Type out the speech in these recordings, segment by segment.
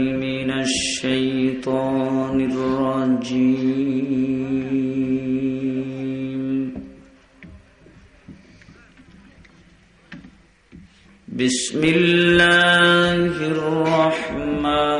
من الشيطان الرجيم. بسم الله الرحمن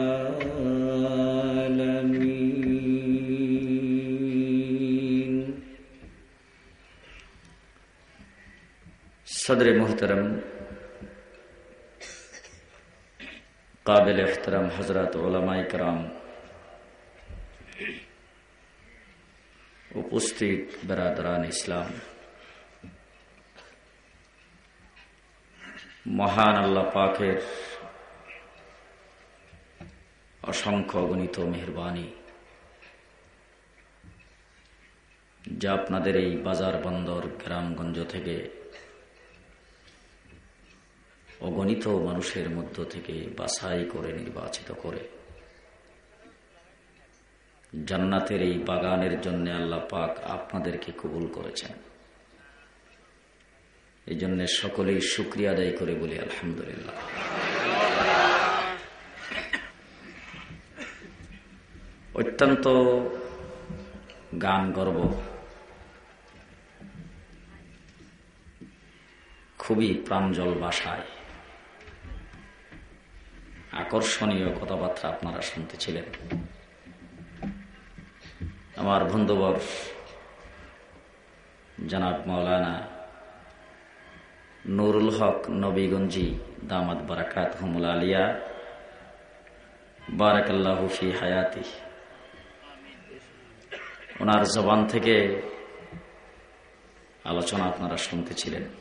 সদরে মোহতরম কাবিল এখতারাম হজরত ওলামাই করাম উপস্থিত বেরাদরান ইসলাম মহান আল্লাহ পাখের অসংখ্য গণিত মেহরবানি। যা আপনাদের এই বাজার বন্দর, গ্রামগঞ্জ থেকে অগণিত মানুষের মধ্য থেকে বাছাই করে, নির্বাচিত করে। জান্নাতের এই বাগানের জন্য আল্লাহ পাক আপনাদেরকে কবুল করেছেন। এই জন্য সকলেই শুক্রিয়া আদায় করে বলি, আলহামদুলিল্লাহ। অত্যন্ত গান গর্ব খুবই প্রাঞ্জল বাসায় আকর্ষণীয় কথাবার্তা আপনারা শুনতেছিলেন। আমার বন্ধুবর জনাব মৌলানা নুরুল হক নবীগঞ্জি দামাদ বারাকাত হুমুল আলিয়া, বারাকাল্লাহু ফি হায়াতি। ওনার জবান থেকে আলোচনা আপনারা শুনতেছিলেন।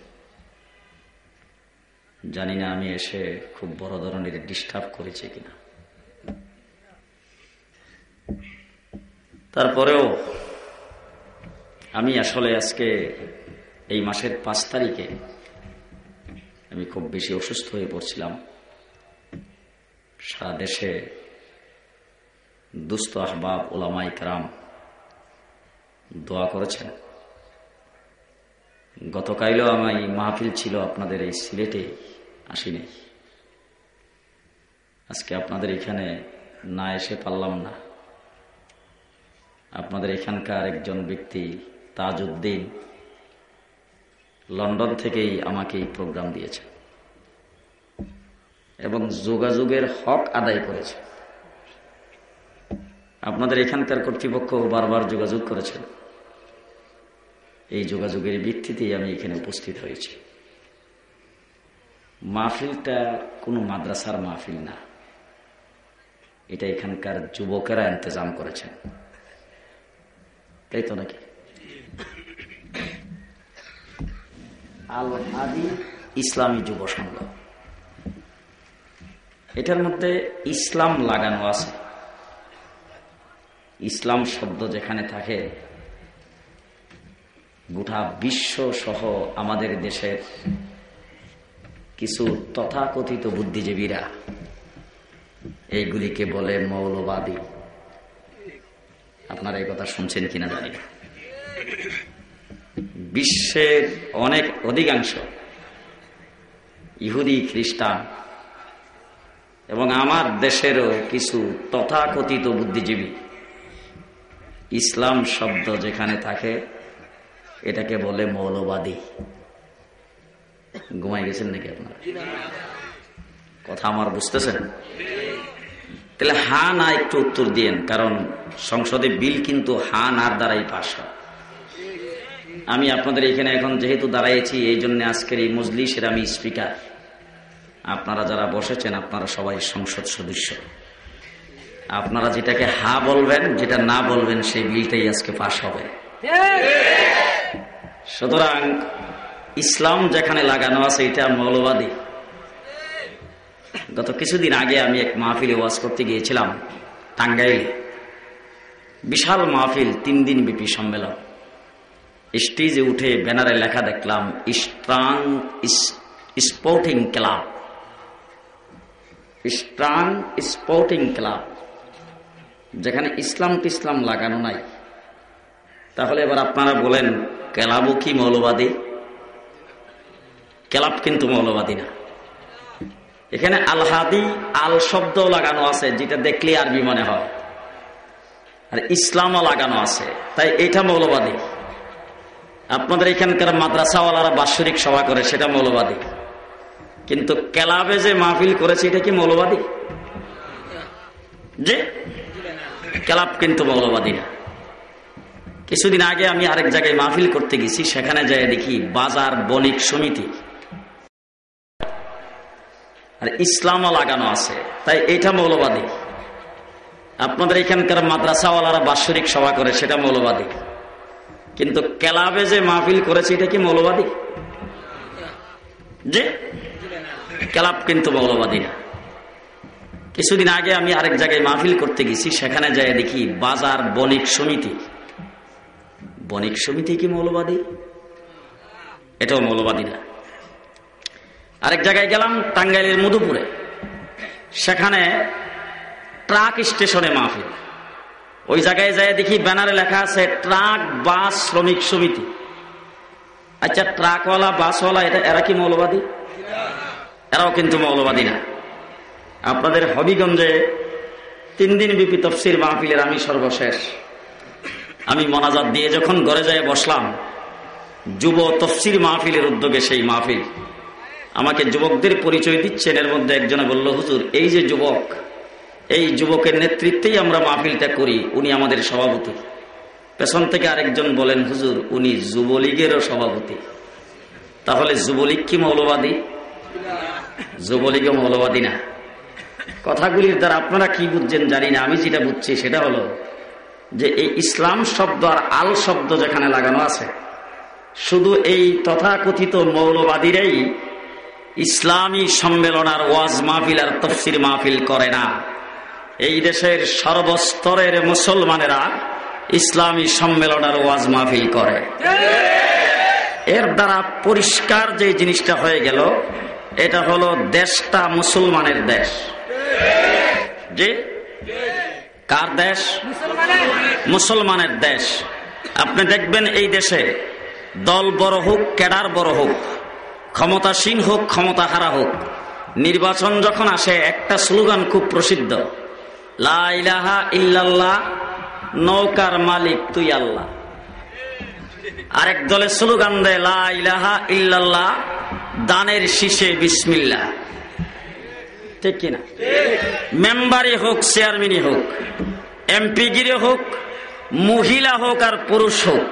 জানি না আমি এসে খুব বড় ধরনের ডিস্টার্ব করেছি কিনা। তারপরেও আমি আসলে আজকে এই মাসের পাঁচ তারিখে আমি খুব বেশি অসুস্থ হয়ে পড়ছিলাম। সারা দেশে দুস্থ আহবাব ওলামাই কারাম দোয়া করেছেন। গতকালও আমার মাহফিল ছিল, আপনাদের এই সিলেটে আসিনি। আজকে আপনাদের এখানে না এসে পারলাম না। আপনাদের এখানকার একজন ব্যক্তি তাজউদ্দিন লন্ডন থেকেই আমাকে এই প্রোগ্রাম দিয়েছে এবং যোগাযোগের হক আদায় করেছে। আপনাদের এখানকার কর্তৃপক্ষ বারবার যোগাযোগ করেছেন এই যোগাযোগের ভিত্তিতেই আমি এখানে উপস্থিত হয়েছি। মাহফিলটা কোনো মাদ্রাসার মাহফিল না। এটা এখানকার যুবকেরা ইন্তজাম করেছেন। তাই তো নাকি? আল ইসলামী যুব সংঘ। এটার মধ্যে ইসলাম লাগানো আছে। ইসলাম শব্দ যেখানে থাকে গোটা বিশ্ব সহ আমাদের দেশের কিছু তথাকথিত বুদ্ধিজীবীরা এইগুলিকে বলে মৌলবাদী। আপনারা এই কথা শুনছেন কিনা জানি বিশ্বের অনেক অধিকাংশ ইহুদি, খ্রিস্টান এবং আমার দেশেরও কিছু তথাকথিত বুদ্ধিজীবী ইসলাম শব্দ যেখানে থাকে এটাকে বলে মৌলবাদী। ঘুমাই গেছেন নাকি আপনারা? কথা আমার বুঝতেছেন? তাহলে হা না একটু উত্তর দিয়েন, কারণ সংসদে বিল কিন্তু হা নার দ্বারাই পাশ হয়। আমি আপনাদের এখানে এখন যেহেতু দাঁড়াইছি, এই জন্য আজকের এই মজলিসের আমি স্পিকার। আপনারা যারা বসেছেন, আপনারা সবাই সংসদ সদস্য। আপনারা যেটাকে হা বলবেন, যেটা না বলবেন, সেই বিলটাই আজকে পাশ হবে। সুতরাং ইসলাম যেখানে লাগানো আছে, এটা মৌলবাদী। গত কিছুদিন আগে আমি এক মাহফিলে ওয়াজ করতে গিয়েছিলাম, টাঙ্গাইলে। বিশাল মাহফিল, তিন দিন ব্যাপী সম্মেলন। স্টেজে উঠে ব্যানারে লেখা দেখলাম strong sporting club. Strong sporting club. যেখানে ইসলাম ইসলাম লাগানো নাই। তাহলে এবার আপনারা বলেন, ক্লাবও কি মৌলবাদী? ক্লাব কিন্তু মৌলবাদী না। এখানে আলহাদি আল শব্দ লাগানো আছে, যেটা দেখলে আরবি মনে হয়। আর ইসলামও লাগানো আছে, তাই এটা মৌলবাদী। আপনাদের এখানকার মাদ্রাসাওয়ালারা বাৎসরিক সভা করে, সেটা মৌলবাদী। কিন্তু ক্লাবে যে মাহফিল করেছে, এটা কি মৌলবাদী? যে ক্লাব কিন্তু মৌলবাদী না। কিছুদিন আগে আমি আরেক জায়গায় মাহফিল করতে গেছি, সেখানে যাই দেখি বাজার বণিক সমিতি। আর ইসলামও লাগানো আছে, তাই এটা মৌলবাদী। আপনাদের এখানকার মাদ্রাসাওয়ালারা বাৎসরিক সভা করে, সেটা মৌলবাদী। কিন্তু ক্লাবে যে মাহফিল করেছে, এটা কি মৌলবাদী? যে ক্লাব কিন্তু মৌলবাদী না। কিছুদিন আগে আমি আরেক জায়গায় মাহফিল করতে গেছি, সেখানে যাই দেখি বাজার বণিক সমিতি। বণিক সমিতি কি মৌলবাদী? এটাও মৌলবাদী না। আরেক জায়গায় গেলাম টাঙ্গাইলের মধুপুরে। সেখানে ট্রাক স্টেশনে মাহফিল। ওই জায়গায় যায় দেখি ব্যানারে লেখা আছে, ট্রাক বাস শ্রমিক সমিতি। আচ্ছা ট্রাকওয়ালা, বাসওয়ালা, এটা এরা কি মৌলবাদী? এরাও কিন্তু মৌলবাদী না। আপনাদের হবিগঞ্জে তিন দিন বিপি তফসির মাহফিলের আমি সর্বশেষ। আমি মনাজাত দিয়ে যখন ঘরে যায় বসলাম, যুব তফসির মাহফিলের উদ্যোগে সেই মাহফিল। আমাকে যুবকদের পরিচয় দিচ্ছেন, এর মধ্যে একজনে বলল, হুজুর, এই যে যুবক, এই যুবকের নেতৃত্বেই আমরা মাহফিলটা করি, উনি আমাদের সভাপতি। পেছন থেকে আরেকজন বলেন, হুজুর, উনি যুবলীগেরও সভাপতি। তাহলে যুবলীগ কি মৌলবাদী? যুবলীগও মৌলবাদী না। কথাগুলির দ্বারা আপনারা কি বুঝছেন জানি না, আমি যেটা বুঝছি সেটা হলো যে এই ইসলাম শব্দ আর আল শব্দ যেখানে লাগানো আছে, শুধু এই তথাকথিত মৌলবাদীরাই ইসলামী সম্মেলন আর ওয়াজ মাহফিল আর তফসির মাহফিল করে না। এই দেশের সর্বস্তরের মুসলমানেরা ইসলামী সম্মেলন আর ওয়াজ মাহফিল করে। এর দ্বারা পরিষ্কার যে জিনিসটা হয়ে গেল, এটা হলো দেশটা মুসলমানের দেশ। যে কার দেশ? মুসলমানের দেশ। আপনি দেখবেন এই দেশে দল বড় হোক, ক্যাডার বড় হোক, ক্ষমতাসীন হোক ক্ষমতা হারা হোক, নির্বাচন যখন আসে, একটা স্লোগান খুব প্রসিদ্ধ লাহা ইল্লাল্লাহ, নৌকার মালিক তুই আল্লাহ। আরেক দলের স্লোগান দেয় লাহা ইল্লাল্লাহ, দানের শীষে বিসমিল্লা ঠিক কিনা? মেম্বারই হোক চেয়ারম্যানই হোক এমপিগিরি হোক মহিলা হোক আর পুরুষ হোক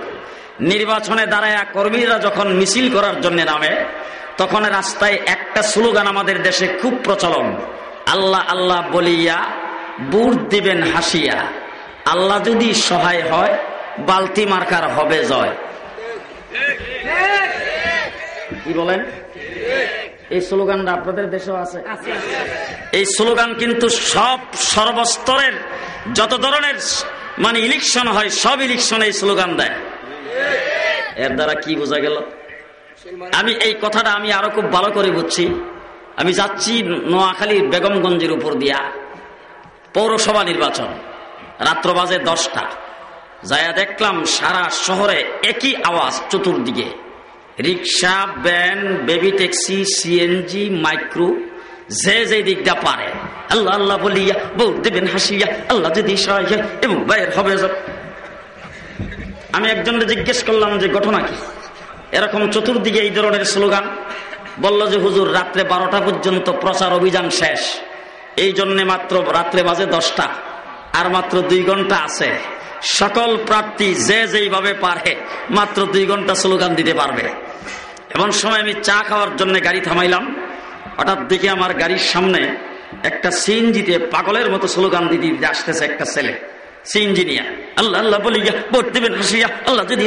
নির্বাচনে দাঁড়ায় কর্মীরা যখন মিছিল করার জন্য নামে তখন রাস্তায় একটা স্লোগান আমাদের দেশে খুব প্রচলন আল্লাহ আল্লাহ বলিয়া বুট দিবেন হাসিয়া আল্লাহ যদি সহায় হয় বালতি মার্কার হবে জয়। কি বলেন? এই স্লোগানটা আপনাদের দেশেও আছে। এই স্লোগান কিন্তু সব সর্বস্তরের যত ধরনের মানে ইলেকশন হয় সব ইলেকশনে এই স্লোগান দেয়। এর দ্বারা কি বোঝা গেল? আমি এই কথাটা আমি আরও খুব ভালো করে বুঝছি। আমি যাচ্ছি নোয়াখালীর বেগমগঞ্জের উপর দিয়া পৌরসভা নির্বাচন রাত্র বাজে দশটা। যায়া দেখলাম সারা শহরে একই আওয়াজ চতুর্দিকে। Rickshaw, van, baby taxi CNG micro, যে যে দিকটা পারে। আল্লাহ আল্লাহ বলিয়া, বউ দেবেন হাসিয়া, আল্লাহ যদি এবং বাইর হবে আমি একজনকে জিজ্ঞেস করলাম যে, ঘটনা কি? এরকম চতুর্দিকে এই ধরনের স্লোগান। বলল যে, হুজুর, রাত্রে বারোটা পর্যন্ত প্রচার অভিযান শেষ। এই জন্যে মাত্র রাত্রে বাজে দশটা, আর মাত্র দুই ঘণ্টা আছে। সকল প্রার্থী যে যেইভাবে পারে, মাত্র দুই ঘণ্টা স্লোগান দিতে পারবে। এমন সময় আমি চা খাওয়ার জন্য গাড়ি থামাইলাম। হঠাৎ দেখে আমার গাড়ির সামনে একটা সিএনজিতে পাগলের মতো স্লোগান দিতে আসতেছে একটা ছেলে। সিএনজিনিয়ার আল্লাহ আল্লাহ বলি ভোট দেবেন হাসিয়া আল্লাহ যদি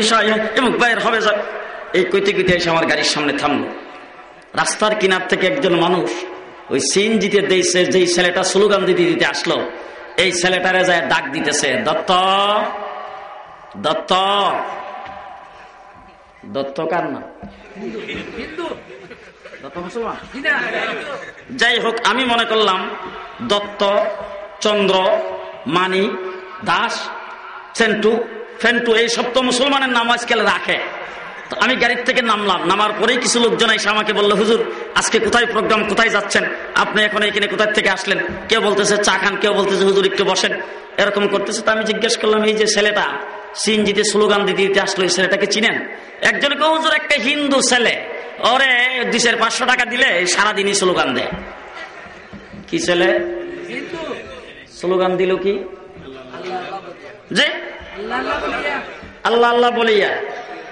এবং বাইর হবে যা। এই কইতে কইতে এসে আমার গাড়ির সামনে থামলো। রাস্তার কিনার থেকে একজন মানুষ ওই সিএনজিতে দিয়েছে যেই ছেলেটা স্লোগান দিতে দিতে আসলো, এই ছেলেটারে যায় ডাক দিতেছে, দত্ত দত্ত দত্ত কার না যাই হোক আমি মনে করলাম দত্ত, চন্দ্র মানি দাস, সেন্টু, ফেন্টু, এই সব তো মুসলমানের নাম আজকাল রাখে। তো আমি গাড়ির থেকে নামলাম, নামার পরেই কিছু লোকজন এসে আমাকে বলল, হুজুর, আজকে কোথায় প্রোগ্রাম কোথায় যাচ্ছেন? আপনি এখন এখানে কোথায় থেকে আসলেন? কেউ বলতেছে চা খান, কেউ বলতেছে, হুজুর, একটু বসেন। এরকম করতেছে। তো আমি জিজ্ঞেস করলাম, এই যে ছেলেটা সিনজিতে স্লোগান দিতে দিতে আসলো, এই ছেলেটাকে চিনেন? একজন হুজুর, একটা হিন্দু ছেলে। ওরে দুশের পাঁচশো টাকা দিলে সারাদিনই স্লোগান দেয়। কি ছেলে? স্লোগান দিল কি? যে? আল্লাহ আল্লাহ বলিয়া।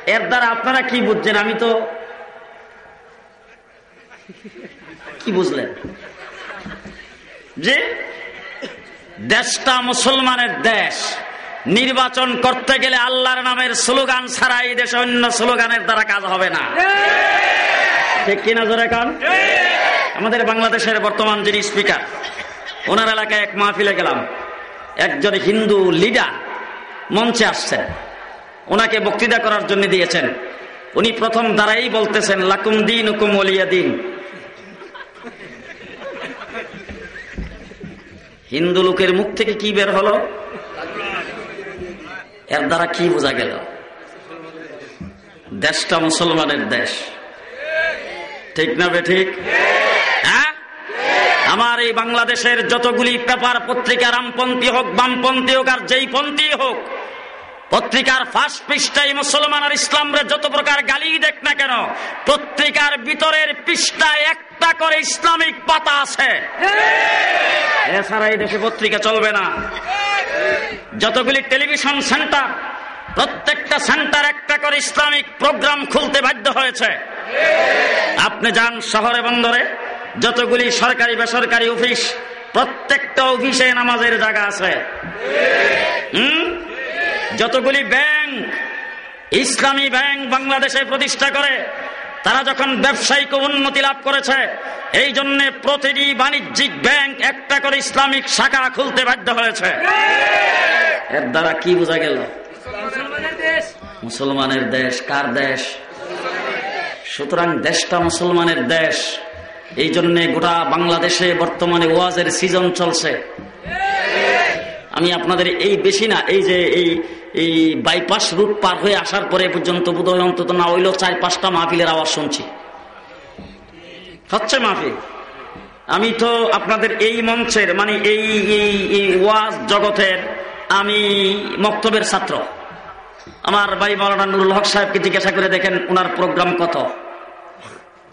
এর দ্বারা আপনারা কি বুঝছেন? আমি তো কি বুঝলেন? যে? দেশটা মুসলমানের দেশ। নির্বাচন করতে গেলে আল্লাহর নামের স্লোগান ছাড়া এই দেশে অন্য স্লোগানের দ্বারা কাজ হবে না। ঠিক কিনা জোরে কান? আমাদের বাংলাদেশের বর্তমান যিনি স্পিকার, ওনার এলাকায় এক মাহফিলে গেলাম। একজন হিন্দু লিডার মঞ্চে আসছেন। ওনাকে বক্তৃতা করার জন্য দিয়েছেন। উনি প্রথম দ্বারাই বলতেছেন, লাকুম দিন হুকুম অলিয়া দিন। হিন্দু লোকের মুখ থেকে কি বের হলো? এর দ্বারা কি বোঝা গেল? দেশটা মুসলমানের দেশ। ঠিক না বে ঠিক? হ্যাঁ? আমার এই বাংলাদেশের যতগুলি পেপার, পত্রিকা, রামপন্থী হোক, বামপন্থী হোক, আর যেই পন্থী হোক, পত্রিকার ফার্স্ট পৃষ্ঠায় মুসলমান আর ইসলামরে যত প্রকার গালি দেখ না কেন, পত্রিকার ভিতরের পৃষ্ঠায় একটা করে ইসলামিক পাতা আছে। এছাড়া এই দেশে পত্রিকা চলবে না। যতগুলি টেলিভিশন সেন্টার, প্রত্যেকটা সেন্টার একটা করে ইসলামিক প্রোগ্রাম খুলতে বাধ্য হয়েছে। আপনি যান শহরে বন্দরে, যতগুলি সরকারি, বেসরকারি অফিস, প্রত্যেকটা অফিসে নামাজের জায়গা আছে। হুম? যতগুলি ব্যাংক, ইসলামী ব্যাংক বাংলাদেশে প্রতিষ্ঠা করে তারা যখন ব্যবসায়িক উন্নতি লাভ করেছে, এই জন্য প্রতিটি বাণিজ্যিক ব্যাংক একটা করে ইসলামিক শাখা খুলতে বাধ্য হয়েছে। এর দ্বারা কি বোঝা গেল? মুসলমানের দেশ কার দেশ? সুতরাং দেশটা মুসলমানের দেশ। এই জন্য গোটা বাংলাদেশে বর্তমানে ওয়াজের সিজন চলছে। আমি আপনাদের এই বেশি না, এই যে এই এই বাইপাস রুট পার হয়ে আসার পরে পর্যন্ত বোধহয় অন্তত না হইলেও চার পাঁচটা মাহফিলের আওয়াজ শুনছি। হচ্ছে মাহফিল। আমি তো আপনাদের এই মঞ্চের মানে এই এই ওয়াজ জগতের আমি মক্তবের ছাত্র। আমার ভাই মৌলানা নুরুল হক সাহেবকে জিজ্ঞাসা করে দেখেন ওনার প্রোগ্রাম কত।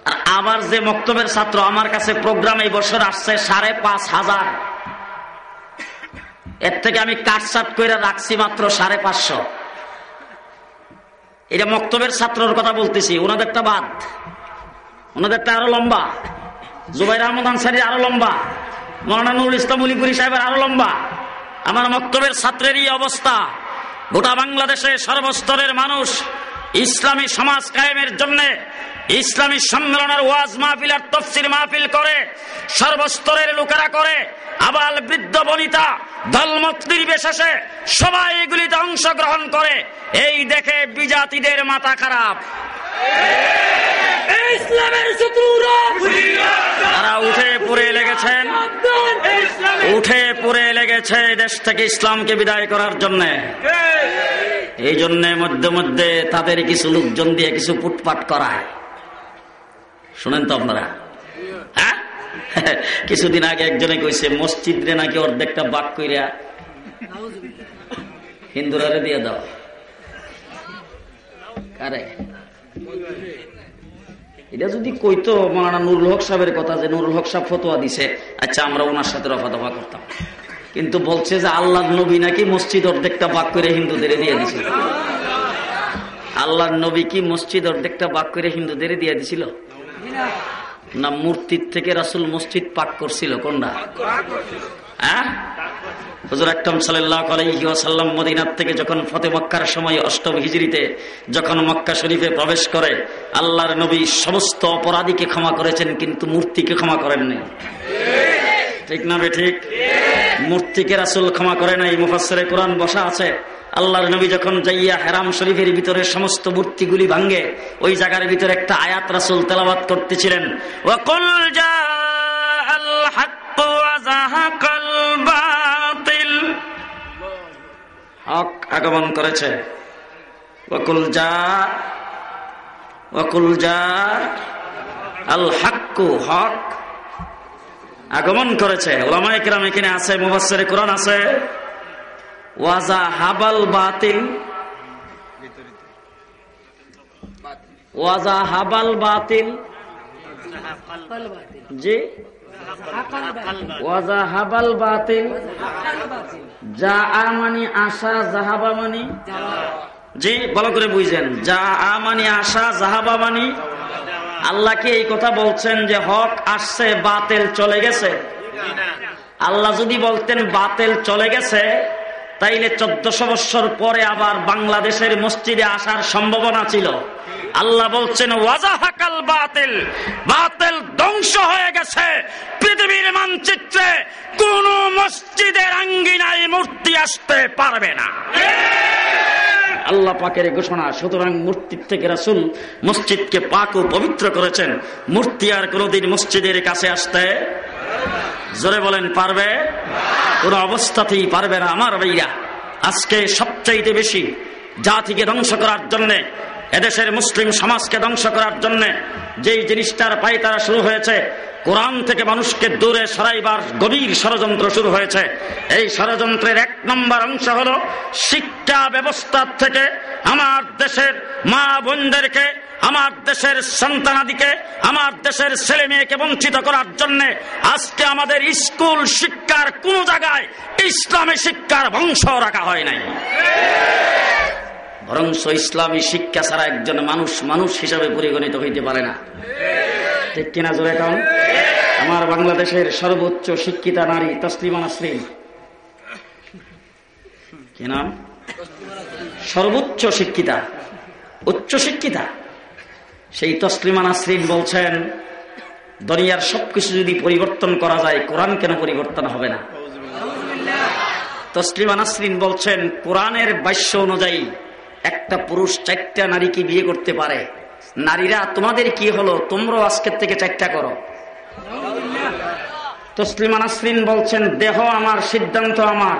আর আমার যে মক্তবের ছাত্র, আমার কাছে প্রোগ্রাম এই বছর আসছে সাড়ে পাঁচ হাজার। এর থেকে আমি কাটসাট করে রাখছি মাত্র সাড়ে পাঁচশো। এটা মক্তবের ছাত্রর কথা বলতেছি, ওনাদেরটা বাদ। ওনাদেরটা আরও লম্বা। জুবাইর আহমদ আনসারি আরও লম্বা। মৌলানা নুরুল ইসলাম উলিপুরি সাহেবের আরও লম্বা। আমার মক্তবের ছাত্রেরই অবস্থা। গোটা বাংলাদেশে সর্বস্তরের মানুষ ইসলামী সমাজ কায়েমের জন্য ইসলামী সম্মেলনের ওয়াজ মাহফিল আর তফসির মাহফিল করে সর্বস্তরের লোকেরা করে আবাল বৃদ্ধ বনিতা ধর্মত নির্বিশেষে সবাই এগুলিতে অংশগ্রহণ করে। এই দেখে বিজাতিদের মাথা খারাপ। ইসলামের শত্রুরা তারা উঠে পড়ে লেগেছেন। উঠে পড়ে লেগেছে দেশ থেকে ইসলামকে বিদায় করার জন্য। এই জন্য মধ্যে মধ্যে তাদের কিছু লোকজন দিয়ে কিছু পুটপাট করায়। শুনেন তো আপনারা। হ্যাঁ? কিছুদিন আগে একজনে কইছে মসজিদ রে নাকি অর্ধেকটা বাক কইরা হিন্দুরা রে দিয়ে দাও। এটা যদি কইতো মানা নুরুল হক সাহেবের কথা যে নুরুল হক সাহেব ফতোয়া দিছে আচ্ছা আমরা ওনার সাথে রফা দফা করতাম। কিন্তু বলছে যে আল্লাহ নবী নাকি মসজিদ অর্ধেকটা বাক করে হিন্দুদের দিয়ে দিছিল। আল্লাহ নবী কি মসজিদ অর্ধেকটা বাক করে হিন্দুদের দিয়ে দিছিল? না, মূর্তির থেকে রাসুল মসজিদ পাক করছিল, কোনটা? হ্যাঁ? ফতে মক্কার সময় অষ্টম হিজড়িতে যখন মক্কা শরীফে প্রবেশ করে, আল্লাহর নবী সমস্ত অপরাধীকে ক্ষমা করেছেন, কিন্তু মূর্তিকে ক্ষমা করেননি। ঠিক না বে ঠিক? মূর্তিকে রাসুল ক্ষমা করে নাই মুফাসরে কোরআন বসা আছে। আল্লাহর নবী যখন যাইয়া হেরাম শরীফের ভিতরে সমস্ত মূর্তিগুলি ভাঙ্গে ওই জায়গার ভিতরে একটা আয়াত রাসুল তেলাবাদ করতেছিলেন। ওয়াকুল হক আগমন করেছে। ওয়াকুল যা ওয়াকুল যা আল হাক্কু, হক আগমন করেছে। ওলামায় কিরাম এখানে আছে মুবাসের কোরআন আছে। ওয়াজা হাবাল বাতিল। ওয়াজা হাবাল বাতিল। জি? ওয়াজা হাবাল বাতিল। যা আমানি আশা জাহাবা মানি। জি, ভালো করে বুঝছেন যা আমানি আশা জাহাবা মানি। আল্লাহ কি এই কথা বলছেন যে হক আসছে, বাতেল চলে গেছে? আল্লাহ যদি বলতেন বাতেল চলে গেছে তাইলে চোদ্দশো বৎসর পরে আবার বাংলাদেশের মসজিদে আসার সম্ভাবনা ছিল। আল্লাহ বলছেন, ওয়াজাহাকাল বাতিল। বাতিল ধ্বংস হয়ে গেছে। পৃথিবীর মানচিত্রে কোন মসজিদের আঙ্গিনায় মূর্তি আসতে পারবে না। আল্লাহ পাকের ঘোষণা, সুতরাং মূর্তির থেকে রাসুল মসজিদকে পাক ও পবিত্র করেছেন। মূর্তি আর কোনদিন মসজিদের কাছে আসতে জোরে বলেন, পারবে? কোন অবস্থাতেই পারবে না আমার ভাইয়া আজকে সবচাইতে বেশি জাতিকে ধ্বংস করার জন্য এদেশের মুসলিম সমাজকে ধ্বংস করার জন্য যেই জিনিসটার পাই তারা শুরু হয়েছে, কোরআন থেকে মানুষকে দূরে সরাইবার গভীর ষড়যন্ত্র শুরু হয়েছে। এই ষড়যন্ত্রের এক নম্বর অংশ হলো শিক্ষা ব্যবস্থার থেকে আমার দেশের মা বোনদেরকে, আমার দেশের সন্তানাদিকে, আমার দেশের ছেলে মেয়েকে বঞ্চিত করার জন্য আজকে আমাদের স্কুল শিক্ষার কোন জায়গায় ইসলামী শিক্ষার বংশ রাখা হয় নাই। বরং ইসলামী শিক্ষা ছাড়া একজন মানুষ মানুষ হিসাবে পরিগণিত হইতে পারে না। ঠিক কিনা জোরে কারণ আমার বাংলাদেশের সর্বোচ্চ শিক্ষিতা নারী তসলিমা নাসরিন। কি নাম? সর্বোচ্চ শিক্ষিতা। উচ্চ শিক্ষিতা। সেই তসলিমা নাসরিন বলছেন, দুনিয়ার সবকিছু যদি পরিবর্তন করা যায়, কোরআন কেন পরিবর্তন হবে না? তসলিমা নাসরিন বলছেন, কোরআনের বাস্য অনুযায়ী একটা পুরুষ চারটা নারীকে বিয়ে করতে পারে। নারীরা, তোমাদের কি হলো? তোমরাও আজকের থেকে চারটা করো। তসলিমা নাসরিন বলছেন, দেহ আমার, সিদ্ধান্ত আমার।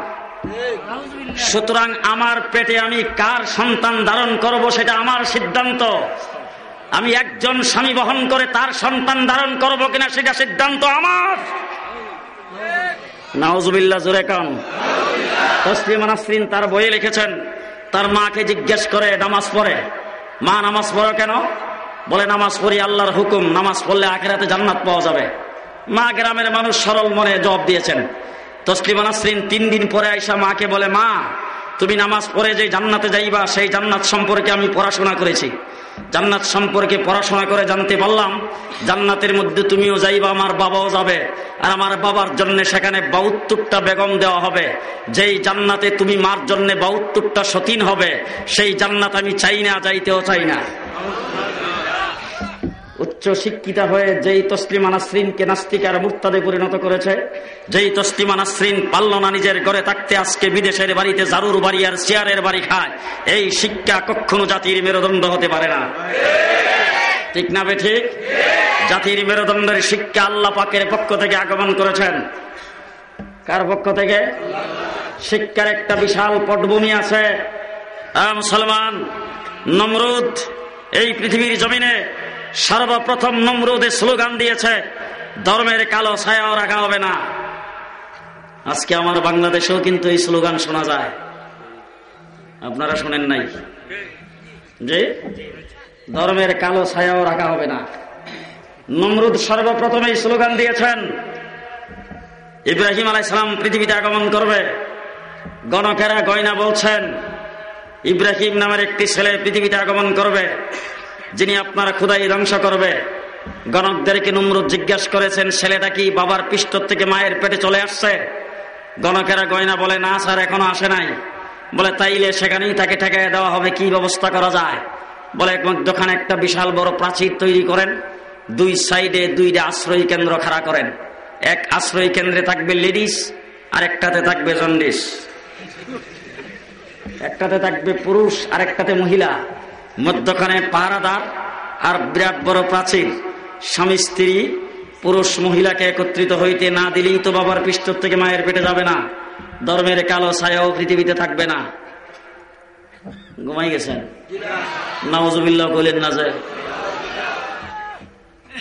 সুতরাং আমার পেটে আমি কার সন্তান ধারণ করব সেটা আমার সিদ্ধান্ত। আমি একজন স্বামী বহন করে তার সন্তান ধারণ করব কিনা সেটা সিদ্ধান্ত আমার। নাওজুবিল্লা জোরে কান। তসলিমা নাসরিন তার বইয়ে লিখেছেন তার মাকে জিজ্ঞেস করে, নামাজ পড়ে? মা, নামাজ পড়ো কেন? বলে, নামাজ পড়ি আল্লাহর হুকুম, নামাজ পড়লে আখেরাতে জান্নাত পাওয়া যাবে। মা গ্রামের মানুষ সরল মনে জবাব দিয়েছেন। তসলিমা নাসরিন তিন দিন পরে আইসা মাকে বলে, মা, তুমি নামাজ পড়ে যে জান্নাতে যাইবা, সেই জান্নাত সম্পর্কে আমি পড়াশোনা করেছি। জান্নাত সম্পর্কে পড়াশোনা করে জানতে পারলাম, জান্নাতের মধ্যে তুমিও যাইবা, আমার বাবাও যাবে। আর আমার বাবার জন্য সেখানে বাউত্তরটা বেগম দেওয়া হবে। যেই জান্নাতে তুমি মার জন্য বাউত্তরটা সতীন হবে, সেই জান্নাত আমি চাই না, যাইতেও চাই না। উচ্চ শিক্ষিতা হয়ে যেই তসলিমা নাসরিনকে নাস্তিকার মুক্তাদে পরিণত করেছে, যেই তসলিমা নাসরিন পারল না নিজের ঘরে থাকতে, আজকে বিদেশের বাড়িতে জারুর বাড়ি আর চেয়ারের বাড়ি খায়, এই শিক্ষা কখনো জাতির মেরুদণ্ড হতে পারে না। ঠিক না ঠিক? জাতির মেরুদণ্ডের শিক্ষা আল্লাহ পাকের পক্ষ থেকে আগমন করেছেন। কার পক্ষ থেকে? শিক্ষার একটা বিশাল পটভূমি আছে। মুসলমান, নমরুদ, এই পৃথিবীর জমিনে সর্বপ্রথম নমরুদে স্লোগান দিয়েছে, ধর্মের কালো ছায়াও রাখা হবে না। আজকে আমার বাংলাদেশেও কিন্তু এই স্লোগান শোনা যায়। আপনারা শোনেন নাই? ধর্মের কালো ছায়াও রাখা হবে না। নমরুদ সর্বপ্রথম এই স্লোগান দিয়েছেন, ইব্রাহিম আলাইসালাম পৃথিবীতে আগমন করবে। গণকেরা গয়না বলছেন, ইব্রাহিম নামের একটি ছেলে পৃথিবীতে আগমন করবে, যিনি আপনারা ক্ষুদাই ধ্বংস করবে। গণকদেরকে নমরুদ জিজ্ঞাসা করেছেন, ছেলেটা কি বাবার পৃষ্ঠ থেকে মায়ের পেটে চলে আসছে? গণকেরা গয়না বলে, না স্যার, এখনও আসে নাই। বলে, তাইলে সেখানেই তাকে ঠেকায় দেওয়া হবে, কি ব্যবস্থা করা যায়? বলে দোকানে একটা বিশাল বড় প্রাচীর তৈরি করেন, দুই সাইডে দুইটা আশ্রয় কেন্দ্র খাড়া করেন। এক আশ্রয় কেন্দ্রে থাকবে লেডিস, আর একটাতে থাকবে জন্ডিস। একটাতে থাকবে পুরুষ, আর একটাতে মহিলা। মধ্যখানে পাহারাদার আর বিরাট বড় প্রাচীর। স্বামী, স্ত্রী, পুরুষ, মহিলাকে একত্রিত হইতে না দিলেই তো বাবার পৃষ্ঠ থেকে মায়ের পেটে যাবে না। ধর্মের কালো ছায়াও পৃথিবীতে থাকবে না। ঘুমাই গেছেন? নওয়াজুবিল্লাহ বলেন না যে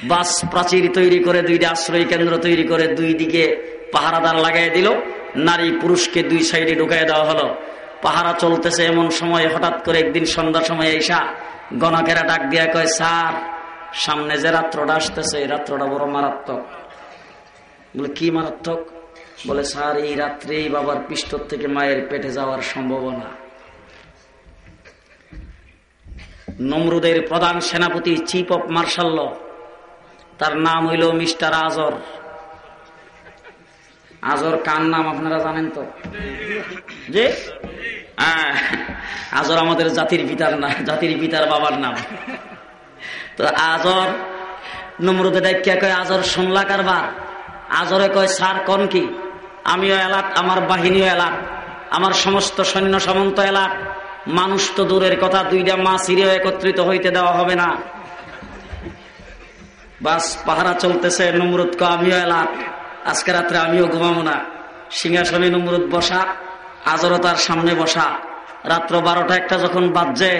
বাস প্রাচীর তৈরি করে, দুইটা আশ্রয় কেন্দ্র তৈরি করে, দুই দিকে পাহারাদার লাগাই দিল। নারী পুরুষকে দুই সাইডে ঢুকাই দেওয়া হলো। পাহারা চলতেছে এমন সময়, হঠাৎ করে একদিন সন্ধ্যা সময় এসা গণকেরা ডাক দিয়া কয়, স্যার, সামনে যে রাত্রটা আসতেছে, এই রাত্রটা বড় মারাত্মক। বলে, কি মারাত্মক? বলে, স্যার, এই রাত্রে বাবার পৃষ্ঠ থেকে মায়ের পেটে যাওয়ার সম্ভাবনা। নমরুদের প্রধান সেনাপতি চিফ অফ মার্শাল তার নাম হইল মিস্টার আজর। আজর কার নাম আপনারা জানেন তো? যে আজর আমাদের জাতির পিতার না, জাতির পিতার বাবার নাম। তো আজর নমরুদে ডাকিয়া কয়, আজর শুনলা কারবার? আজরে কয় সার কন কি? আমিও এলাট, আমার বাহিনীও এলাট, আমার সমস্ত সৈন্য সামন্ত এলাট। মানুষ তো দূরের কথা, দুইটা মা সিরিও একত্রিত হইতে দেওয়া হবে না। বাস, পাহারা চলতেছে, নমরুদ ক আমিও এলাট আজকে রাত্রে আমিও ঘুমাবো না। সিংহাসনে নমরুদ বসা, আজরও তার সামনে বসা। রাত্র বারোটা একটা যখন বাজছে,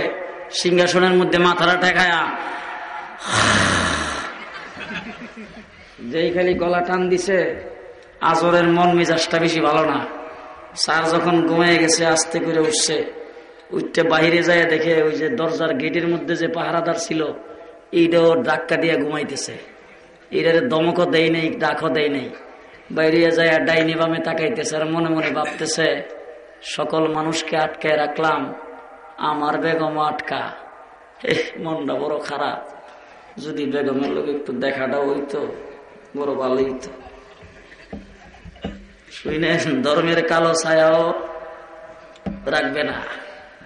সিংহাসনের মধ্যে মাথাটা ঠেকায়া, যেই খালি গলা টান দিছে, আজরের মন মেজাজটা বেশি ভালো না। স্যার যখন ঘুমিয়ে গেছে, আস্তে করে উঠছে। উঠতে বাহিরে যায়, দেখে ওই যে দরজার গেটের মধ্যে যে পাহারাদার ছিল এইটাও ডাক্কা দিয়ে ঘুমাইতেছে। এটার দমকও দেয় নেই, ডাকও দেয় নেই। বাইরে যায় ডাইনি বামে তাকাইতেছে আর মনে মনে ভাবতেছে, সকল মানুষকে আটকায় রাখলাম, আমার বেগম আটকা। মনটা বড় খারাপ। যদি বেগমের লোক একটু দেখাটা হইতো, বড় ভালো হইতো। শুনে ধর্মের কালো ছায়াও রাখবে না।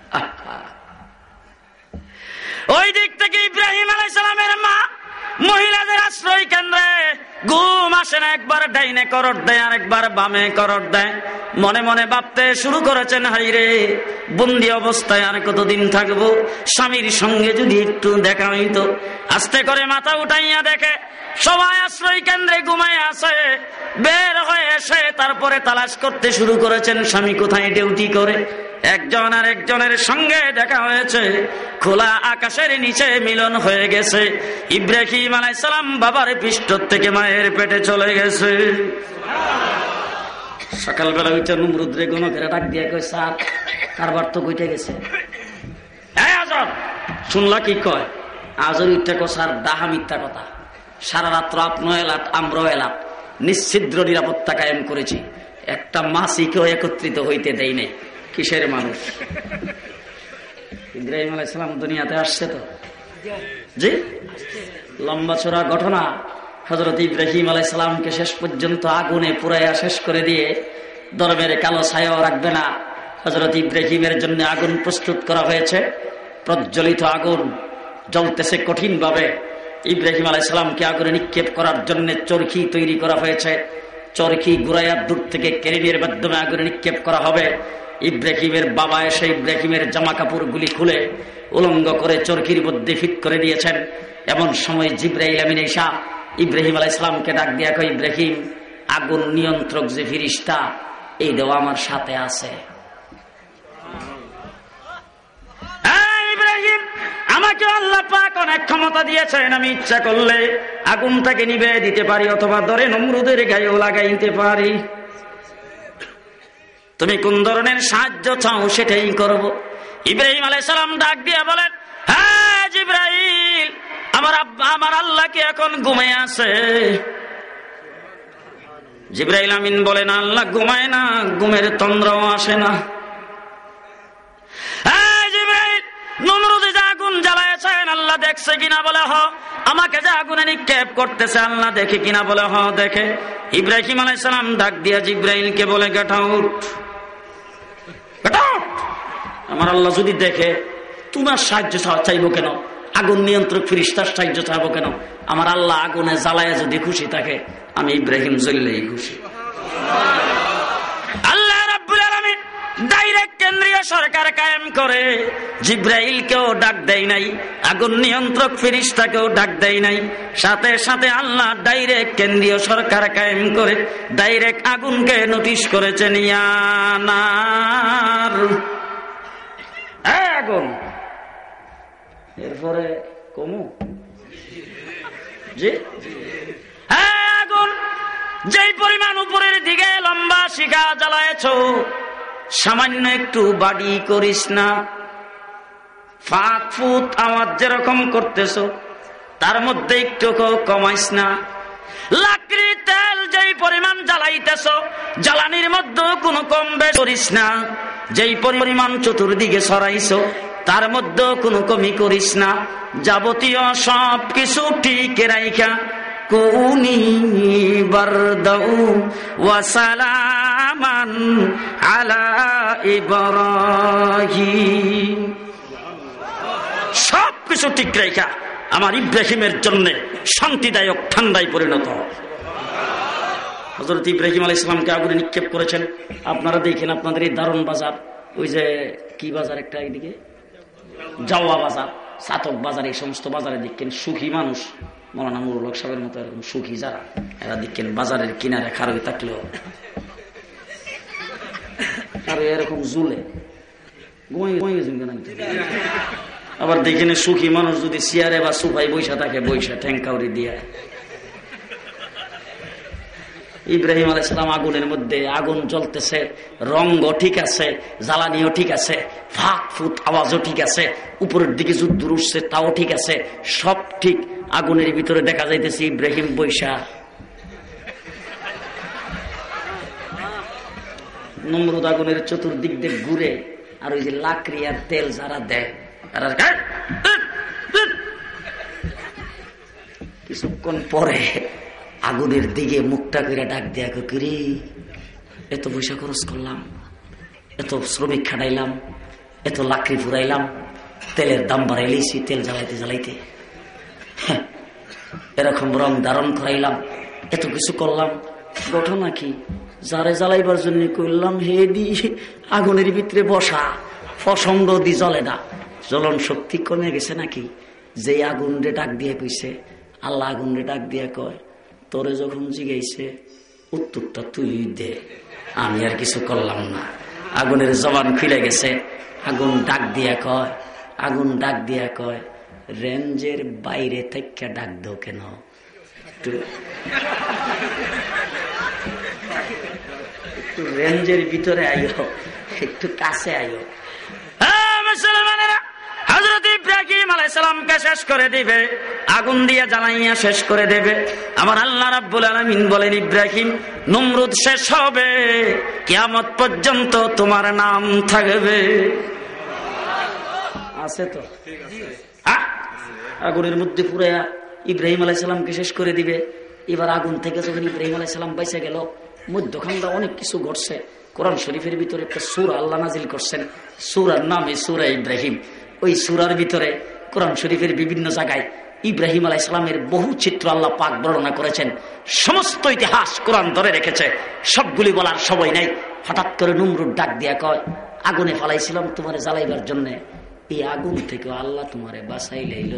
ওই দিক থেকে ইব্রাহিম আলাই সালামের মা মহিলাদের আশ্রয় কেন্দ্রে ঘুম আসে না, একবার ডাইনে করট দেয় আর একবার বামে করট দেয়। মনে মনে ভাবতে শুরু করেছেন হাইরে বন্দি অবস্থায় আর কতদিন থাকব? স্বামীর সঙ্গে যদি একটু দেখা হইত। আস্তে করে মাথা উঠাইয়া দেখে, সবাই আশ্রয় কেন্দ্রে ঘুমায় আসে বের হয়ে এসে তারপরে তালাশ করতে শুরু করেছেন, স্বামী কোথায় ডিউটি করে? একজন আর একজনের সঙ্গে দেখা হয়েছে। খোলা আকাশের নিচে মিলন হয়ে গেছে। ইব্রাহিম আলাইসালাম বাবার পৃষ্ঠ থেকে মায়ের পেটে চলে গেছে। সকালবেলা ওইটা নুমরুদ্রে গণকেরা ডাক দিয়ে কয়, স্যার, কারবার তো কইতে গেছে। শুনলা কি কয়? আজর ইটা কো স্যার ডাহা মিথ্যা কথা। সারা রাত্র আপনিও এলাপ আমরাও এলাপ নিশ্চিদ্র নিরাপত্তা কায়েম করেছি। একটা মাসিকেও একত্রিত হইতে দেয় নেই। কিসের মানুষ? ইব্রাহিম আলাইসালাম দুনিয়াতে আসছে তো? জি? লম্বা চোরা ঘটনা হজরত ইব্রাহিম আলাইসালামকে শেষ পর্যন্ত আগুনে পুরাইয়া শেষ করে দিয়ে দরবের কালো ছায়াও রাখবে না। হজরত ইব্রাহিমের জন্য আগুন প্রস্তুত করা হয়েছে। প্রজ্বলিত আগুন জ্বলতেছে কঠিন ভাবে ইব্রাহিম আলাইসালামকে আগুনে নিক্ষেপ করার জন্য চরখি তৈরি করা হয়েছে। চরখি গুড়াইয়ার দূর থেকে কেরিবির মাধ্যমে আগুনে নিক্ষেপ করা হবে। ইব্রাহিমের বাবা এসে ইব্রাহিমের জামা কাপড় গুলি খুলে উলঙ্গ করে চরকির মধ্যে ফিট করে দিয়েছেন এমন সময় জিব্রাহিম আমিন শাহ ইব্রাহিম আলাহ ইসলামকে ডাক দিয়া কয়, ইব্রাহিম, আগুন নিয়ন্ত্রক যে ফিরিস্তা, এই দেওয়া আমার সাথে আছে। ইব্রাহিম, আমাকে আল্লাহ পাক অনেক ক্ষমতা দিয়েছেন, আমি ইচ্ছা করলে আগুনটাকে নিবে দিতে পারি অথবা ধরে নমরুদের গায়েও লাগাইতে পারি। তুমি কোন ধরনের সাহায্য চাও সেটাই করব। ইব্রাহিম আলাই সালাম ডাক দিয়ে বলেন হ্যাঁ ইব্রাহিম আমার আমার আল্লাহ কি এখন ঘুমে আছে। জিব্রাহিল আমিন বলেন আল্লাহ ঘুমায় না, ঘুমের তন্দ্রও আসে না। আল্লাহ দেখছে কিনা বলে, হ, আমাকে যে আগুনে নিক্ষেপ করতেছে, আল্লাহ দেখে কিনা বলে, হ, দেখে। ইব্রাহিম আলাইসালাম ডাক দিয়া জিব্রাহিলকে বলে, গেট আউট। আমার আল্লাহ যদি দেখে তোমার সাহায্য চাইব কেন? আগুন নিয়ন্ত্রক ফিরিস্তার সাহায্য চাইব কেন? আমার আল্লাহ আগুনে জ্বালায় যদি খুশি থাকে, আমি ইব্রাহিম জ্বললেই খুশি আল্লাহ রাব্বুল আলামিন ডাইরেক্ট কেন্দ্রীয় সরকার কায়েম করে। জিব্রাইলকেও ডাক দেয় নাই, আগুন নিয়ন্ত্রক ফিরিস্তাকেও ডাক দেয় নাই। সাথে সাথে আল্লাহ ডাইরেক্ট কেন্দ্রীয় সরকার কায়েম করে ডাইরেক্ট আগুনকে নোটিশ করেছে নিয়ানার আগুন। এরপরে কমু। জি? আগুন, যেই পরিমাণ উপরের দিকে লম্বা শিখা জ্বালায়ছ সামান্য একটু বাড়ি করিস না। ফাঁক ফুট আওয়াজ যেরকম করতেছ, তার মধ্যে একটু কমাইস না। লাকড়ি তেল যেই পরিমাণ জ্বালাইতেছ, জ্বালানির মধ্যে কোনো কম বেশ করিস না। যেই পরিমাণ চতুর্দিকে সরাইছ, তার মধ্যে কোনো কমি করিস না। যাবতীয় সব কিছু ঠিক রাইখা। কুনি বারদাউ ওয়াসালামান আলা ইব্রাহিম সব কিছু ঠিক রেখা আমার ইব্রাহিমের জন্য শান্তিদায়ক, ঠান্ডায় পরিণত। হজরত ইব্রাহিম আলী ইসলামকে আগুনে নিক্ষেপ করেছেন? আপনারা দেখেন আপনাদের এই দারুণ বাজার, ওই যে কি বাজার একটা এইদিকে? জাওয়া বাজার, সাতক বাজার, এই সমস্ত বাজারে দেখেন সুখী মানুষ। মৌলানা মুরুলক সাহেবের মতো এরকম সুখী যারা, এরা দেখেন বাজারের কিনারে খারবি থাকলেও আর এরকম জুলে আবার দেখেন সুখী মানুষ যদি চেয়ারে বা সুফাই বৈশা থাকে বৈশা ঠ্যাংকাউরি দিয়ে। ইব্রাহিম আলাইসালাম আগুনের মধ্যে আগুন জ্বলতেছে, রঙ্গ ঠিক আছে, জ্বালানিও ঠিক আছে, ফাঁক ফুট আওয়াজও ঠিক আছে, উপরের দিকে যুদ্ধ উঠছে তাও ঠিক আছে, সব ঠিক। আগুনের ভিতরে দেখা যাইতেছে ইব্রাহিম বৈশা। নমরুদ আগুনের চতুর্দিক দিয়ে ঘুরে, আর ওই যে লাকড়ি আর তেল যারা দেয় কিছুক্ষণ পরে আগুনের দিকে মুখটা করে ডাক দেয়া কিরে এত পয়সা খরচ করলাম, এত শ্রমিক খাটাইলাম, এত লাকড়ি ফুরাইলাম, তেলের দাম বাড়াইলেছি তেল জ্বালাইতে জ্বালাইতে। এরকম রং ধারণ করাইলাম, এত কিছু করলাম। ঘটনা কি? যারে জ্বালাইবার জন্য করলাম হে দি, আগুনের ভিতরে বসা পছন্দ দি জ্বলে না। জ্বলন শক্তি কমে গেছে নাকি? যে আগুন রে ডাক দিয়ে কইছে, আল্লাহ আগুন রে ডাক দিয়ে কয়, তোরে যখন জিগাইছে, উত্তরটা তুই দে। আমি আর কিছু করলাম না। আগুনের জবান খুলে গেছে, আগুন ডাক দিয়া কয়, আগুন ডাক দিয়া কয় রেঞ্জের বাইরে থেকে ডাক দো কেন? একটু রেঞ্জের ভিতরে আইও একটু কাছে আইও মুসলমানেরা হজরত ইব্রাহিম শেষ করে দিবে, আগুন দিয়ে জ্বালাইয়া শেষ করে দেবে। আমার বলেন, ইব্রাহিম, নমরুদ শেষ হবে পর্যন্ত তোমার নাম থাকবে। আছে তো? আগুনের মধ্যে পুরে ইব্রাহিম আলাইসাল্লামকে শেষ করে দিবে। এবার আগুন থেকে যখন ইব্রাহিম আলাইসাল্লাম বাইসে গেল, মধ্যখানটা অনেক কিছু ঘটছে। কোরআন শরীফের ভিতরে একটা সুর আল্লাহ নাজিল করছেন। সুরার নামে সুরা ইব্রাহিম। ওই সুরার ভিতরে কোরআন শরীফের বিভিন্ন জায়গায় ইব্রাহিম আলাহ ইসলামের বহু চিত্র আল্লাহ পাক বর্ণনা করেছেন। সমস্ত ইতিহাস কোরআন ধরে রেখেছে। সবগুলি বলার সময় নাই। হঠাৎ করে নুমরুর ডাক দিয়া কয়, আগুনে ফালাইছিলাম তোমার জ্বালাইবার জন্য। এই আগুন থেকে আল্লাহ তোমারে বাসাই লাইল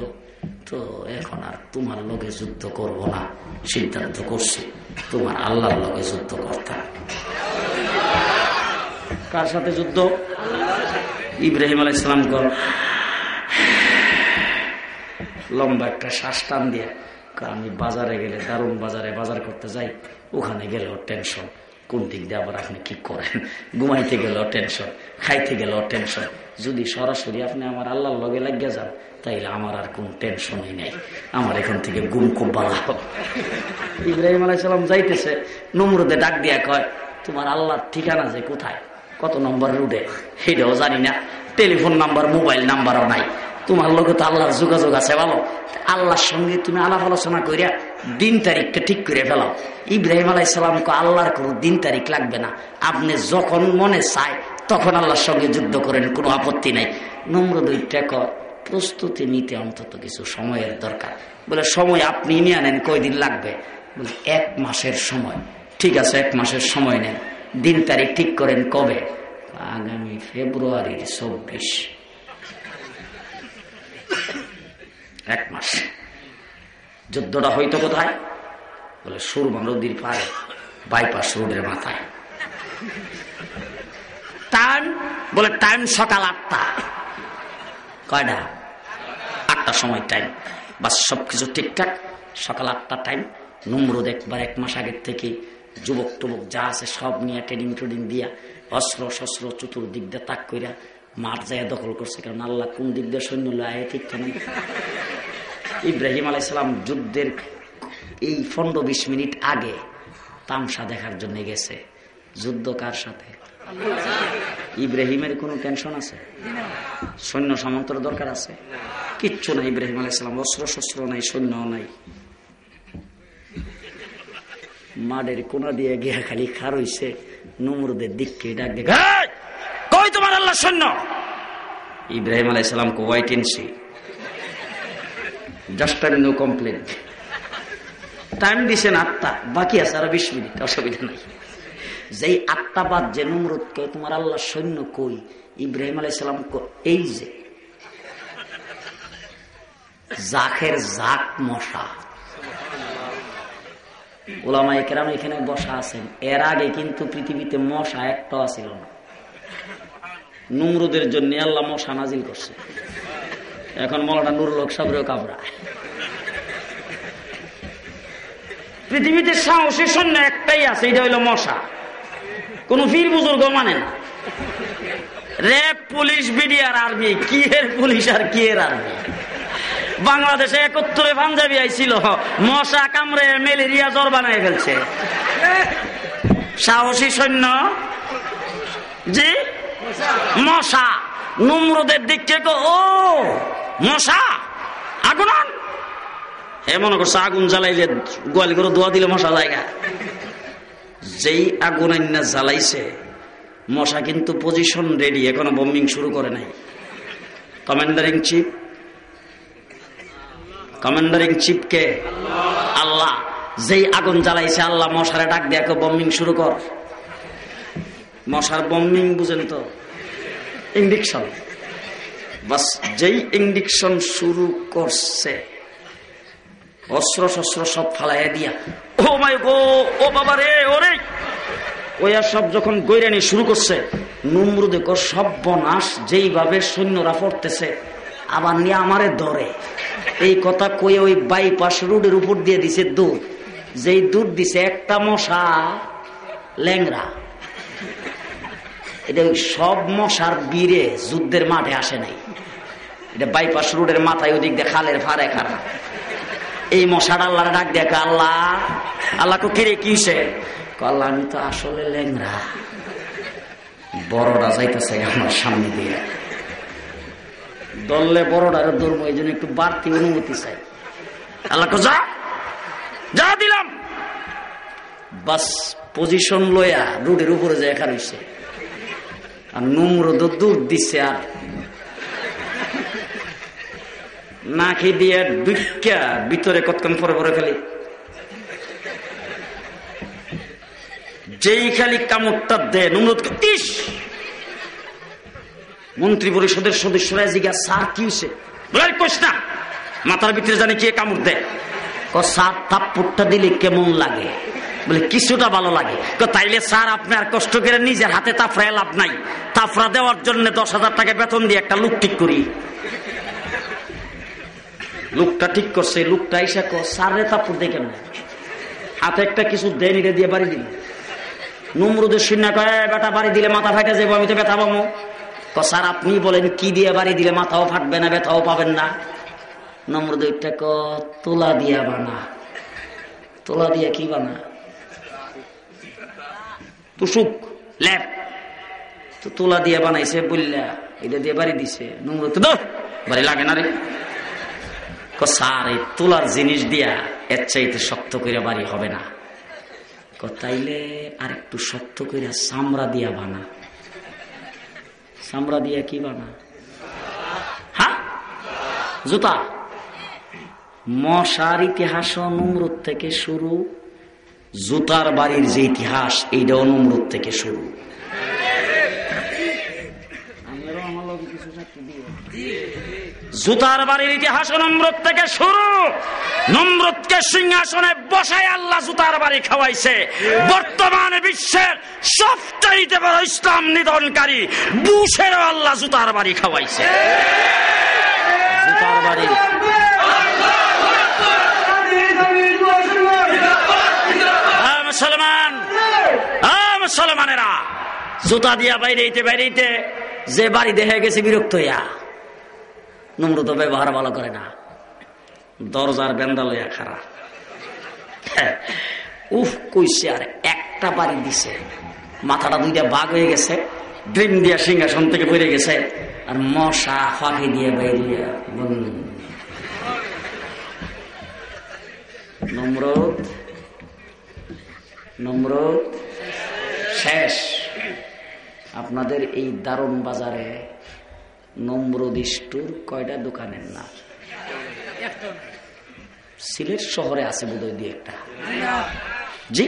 তো এখন আর তোমার লোকে যুদ্ধ করব না, সিদ্ধান্ত করছি, তোমার আল্লাহর লগে যুদ্ধ করতাম কার সাথে যুদ্ধ? ইব্রাহিম আলাহ ইসলাম কর। লম্বা একটা শ্বাস টান দিয়ে আমি বাজারে গেলে, দারুণ বাজারে বাজার করতে যাই, ওখানে গেলেও টেনশন কোন দিক দিয়ে আবার আপনি কি করেন? ঘুমাইতে গেল টেনশন খাইতে গেল টেনশন যদি সরাসরি আপনি আমার আল্লাহর লগে লাগিয়ে যান, তাইলে আমার আর কোন টেনশনই নেই। আমার এখান থেকে গুম খুব ভালো। ইব্রাহিম আলাইসালাম যাইতেছে, নমরুদে ডাক দিয়া কয়, তোমার আল্লাহর ঠিকানা যে কোথায়? কত নম্বর রুটে? সেটাও জানি না। টেলিফোন নাম্বার, মোবাইল নাম্বারও নাই। তোমার লোকে তো আল্লাহর যোগাযোগ আছে, ভালো? আল্লাহর সঙ্গে তুমি আলাপ আলোচনা করিয়া দিন তারিখটা ঠিক করে ফেলাও। ইব্রাহিম আলাইসালামকে আল্লাহর কোনো দিন তারিখ লাগবে না। আপনি যখন মনে চায়, তখন আল্লাহর সঙ্গে যুদ্ধ করেন, কোনো আপত্তি নাই। নম্র দুই টেক প্রস্তুতি নিতে অন্তত কিছু সময়ের দরকার। বলে, সময় আপনি নিয়ে আনেন কয়দিন লাগবে? বলে, এক মাসের সময়। ঠিক আছে, এক মাসের সময় নেন। দিন তারিখ ঠিক করেন কবে? আগামী ফেব্রুয়ারির চব্বিশ। এক মাস। যুদ্ধটা হইতো কোথায়? বলে সুরমা নদীর পারে বাইপাস রোডের মাথায়। টাইম বলে টাইম সকাল আটটা। কয়টা আটটার সময় টাইম বাস, সবকিছু ঠিকঠাক। সকাল আটটা টাইম নম্রদ একবার এক মাস আগের থেকে যুবক টুবক যা আছে সব নিয়ে ট্রেনিং ট্রেনিং দিয়া অস্ত্র শস্ত্র চতুর্দিক দিয়ে তাক কইরা মাঠ যায় দখল করছে। কারণ আল্লাহ কোন দিক দিয়ে সৈন্য লয় ঠিক নাই? ইব্রাহিম আলাইসালাম যুদ্ধের এই পনেরো বিশ মিনিট আগে তামসা দেখার জন্য গেছে। যুদ্ধ কার সাথে? ইব্রাহিমের কোনো টেনশন আছে? সৈন্য সামন্তর দরকার আছে? কিচ্ছু নাই ইব্রাহিম আলাইসালাম অস্ত্র শস্ত্র নাই সৈন্য নাই। মাডের কোনা দিয়ে গিয়া খালি খার হইছে নমরুদের দিককে ডাক দেখ কই তোমার আল্লাহ সৈন্য? ইব্রাহিম আলাইসালাম কো ওয়াইট ইনসি just time no complain time দিছেন আটটা বাকি আছে আরও বিশ মিনিট, অসুবিধা নাই। যেই আটটা বাদ যে নমরুদ কে তোমার আল্লাহ সৈন্য কই? ইব্রাহিম আলাইসালাম এই যে। জাখের জাক মশা। ওলামা কেরাম এখানে বসা আছেন। এর আগে কিন্তু পৃথিবীতে মশা একটাও ছিল না। নুমরুদের জন্য আল্লাহ মশা নাজিল করছে। এখন মলাটা নুরুল সাবরেও কাবরা পৃথিবীতে সাহসী সৈন্য একটাই আছে, এটা হইল মশা। কোন ফির বুজুর্গ মানে না। র্যাব, পুলিশ বিডিআর আর্মি, কি এর পুলিশ আর কি এর আর্মি? বাংলাদেশে একত্রে পাঞ্জাবি আইছিল, মশা কামড়ে ম্যালেরিয়া জ্বর বানাই ফেলছে। সাহসী সৈন্য? জি? মশা। নুমরদের দিক থেকে, ও! মশা, আগুন হে মনে করছে আগুন জ্বালাইলে গোয়ালি করে দোয়া দিলে মশা জায়গা যেই আগুন আইনা জ্বালাইছে, মশা কিন্তু পজিশন রেডি এখনও বম্বিং শুরু করে নাই। কমান্ডারিং চিফ কমান্ডারিং চিফকে আল্লাহ, যেই আগুন জ্বালাইছে, আল্লাহ মশারে ডাক দিয়ে বম্বিং শুরু কর। মশার বম্বিং বুঝেন তো? ইন্ডিকশন বাস, যেই ইন্ডিকশন শুরু করছে অস্ত্র শস্ত্র সব ফালাই দিয়া, ও মাই গো, ও বাবা রে ওরে আর সব যখন গৈরানি শুরু করছে নুমরু দেখো সর্বনাশ যেইভাবে সৈন্যরা পড়তেছে, আবার নিয়ে আমারে ধরে। এই কথা কয়ে ওই বাইপাস রোডের উপর দিয়ে দিছে দুধ। যেই দুধ দিছে একটা মশা ল্যাংরা এটা সব মশার বীরে যুদ্ধের মাঠে আসে নাই। এটা বাইপাস রোডের মাথায় ওদিক দিয়ে খালের ফারে খারা এই মশার আল্লাহ ডাক দেখে আল্লাহ আল্লাহ কিরে কিসে আল্লাহ, আমি তো আসলে ল্যাংরা বড়রা যাইতেছে আমার সামনে দিয়ে। দললে বড়টার ধর্ম এই জন্য একটু বাড়তি অনুমতি চাই। আল্লাহ যা যা দিলাম। বাস পজিশন লয়া রোডের উপরে যে একা রয়েছে আর নম্র দূর দিচ্ছে আর। না খেয়ে দিয়ে দুইটা ভিতরে কতক্ষণ পরে পরে ফেলি। যেই খালি কামড়টা দেয় নম্রত ইস মন্ত্রী পরিষদের সদস্যরা জিজ্ঞাসা স্যার কি হয়েছে কোস না। মাথার ভিতরে জানি কে কামড় দেয়। সার থাপ্পুরটা দিলে কেমন লাগে? বলে, কিছুটা ভালো লাগে। তাইলে স্যার, আপনি আর কষ্ট করে নিজের হাতে তাফরা লাভ নাই। তাফরা দেওয়ার জন্য দশ হাজার টাকা বেতন দিয়ে একটা লুক ঠিক করি। লুকটা ঠিক করছে, লুকটা এসে সারে তাপ্পুর দিয়ে কেমন হাতে একটা কিছু দেন, এটা দিয়ে বাড়ি দিল নমরুদের শূন্য কয় বেটা, বাড়ি দিলে মাথা ফাটে যাব, আমি তো ব্যথা পাবো। তো স্যার, আপনি বলেন, কি দিয়ে বাড়ি দিলে মাথাও ফাটবে না, ব্যথাও পাবেন না? নম্রদ ক তোলা দিয়া বানা। তোলা দিয়া কি বানা? তুসুক ল্যাপ তো তোলা দিয়া বানাইছে বললা এটা দিয়ে বাড়ি দিছে। নম্রদ বাড়ি লাগে না রে। স্যার, এই তোলার জিনিস দিয়া এর চাইতে শক্ত করে বাড়ি হবে না। তাইলে আর একটু শক্ত করে চামড়া দিয়া বানা। চামড়া দিয়া কি বানা? হ্যাঁ? জুতা। মশার ইতিহাস অনুমরুদ থেকে শুরু জুতার বাড়ির যে ইতিহাস, এইটা অনুমরুদ থেকে শুরু। জুতার বাড়ির ইতিহাস নম্রত থেকে শুরু। নম্রতকে সিংহাসনে বসায় আল্লাহ জুতার বাড়ি খাওয়াইছে। বর্তমানে বিশ্বের সবচাইতে বড় ইসলাম নিধনকারী বুশের আল্লাহ জুতার বাড়ি খাওয়াইছে। জুতার বাড়ি মুসলমান। মুসলমানেরা, জুতা দিয়া বাইরে বাইরে যে বাড়ি দেখে গেছে বিরক্ত হইয়া নম্রত ব্যবহার ভালো করে না। দরজার বেন্দা লইয়া খারা উফ, কইছে, আর, একটা বাড়ি দিছে। মাথাটা দুইটা বাঘ হয়ে গেছে ড্রিম দিয়া সিংহাসন থেকে বেড়ে গেছে, আর মশা ফাঁকি দিয়ে বাইরিয়া নম্রত নম্রত শেষ। আপনাদের এই দারুণ বাজারে নম্রদিষ্টুর কয়টা দোকানের না সিলেট শহরে আছে বোধহয় দিয়ে একটা। জি?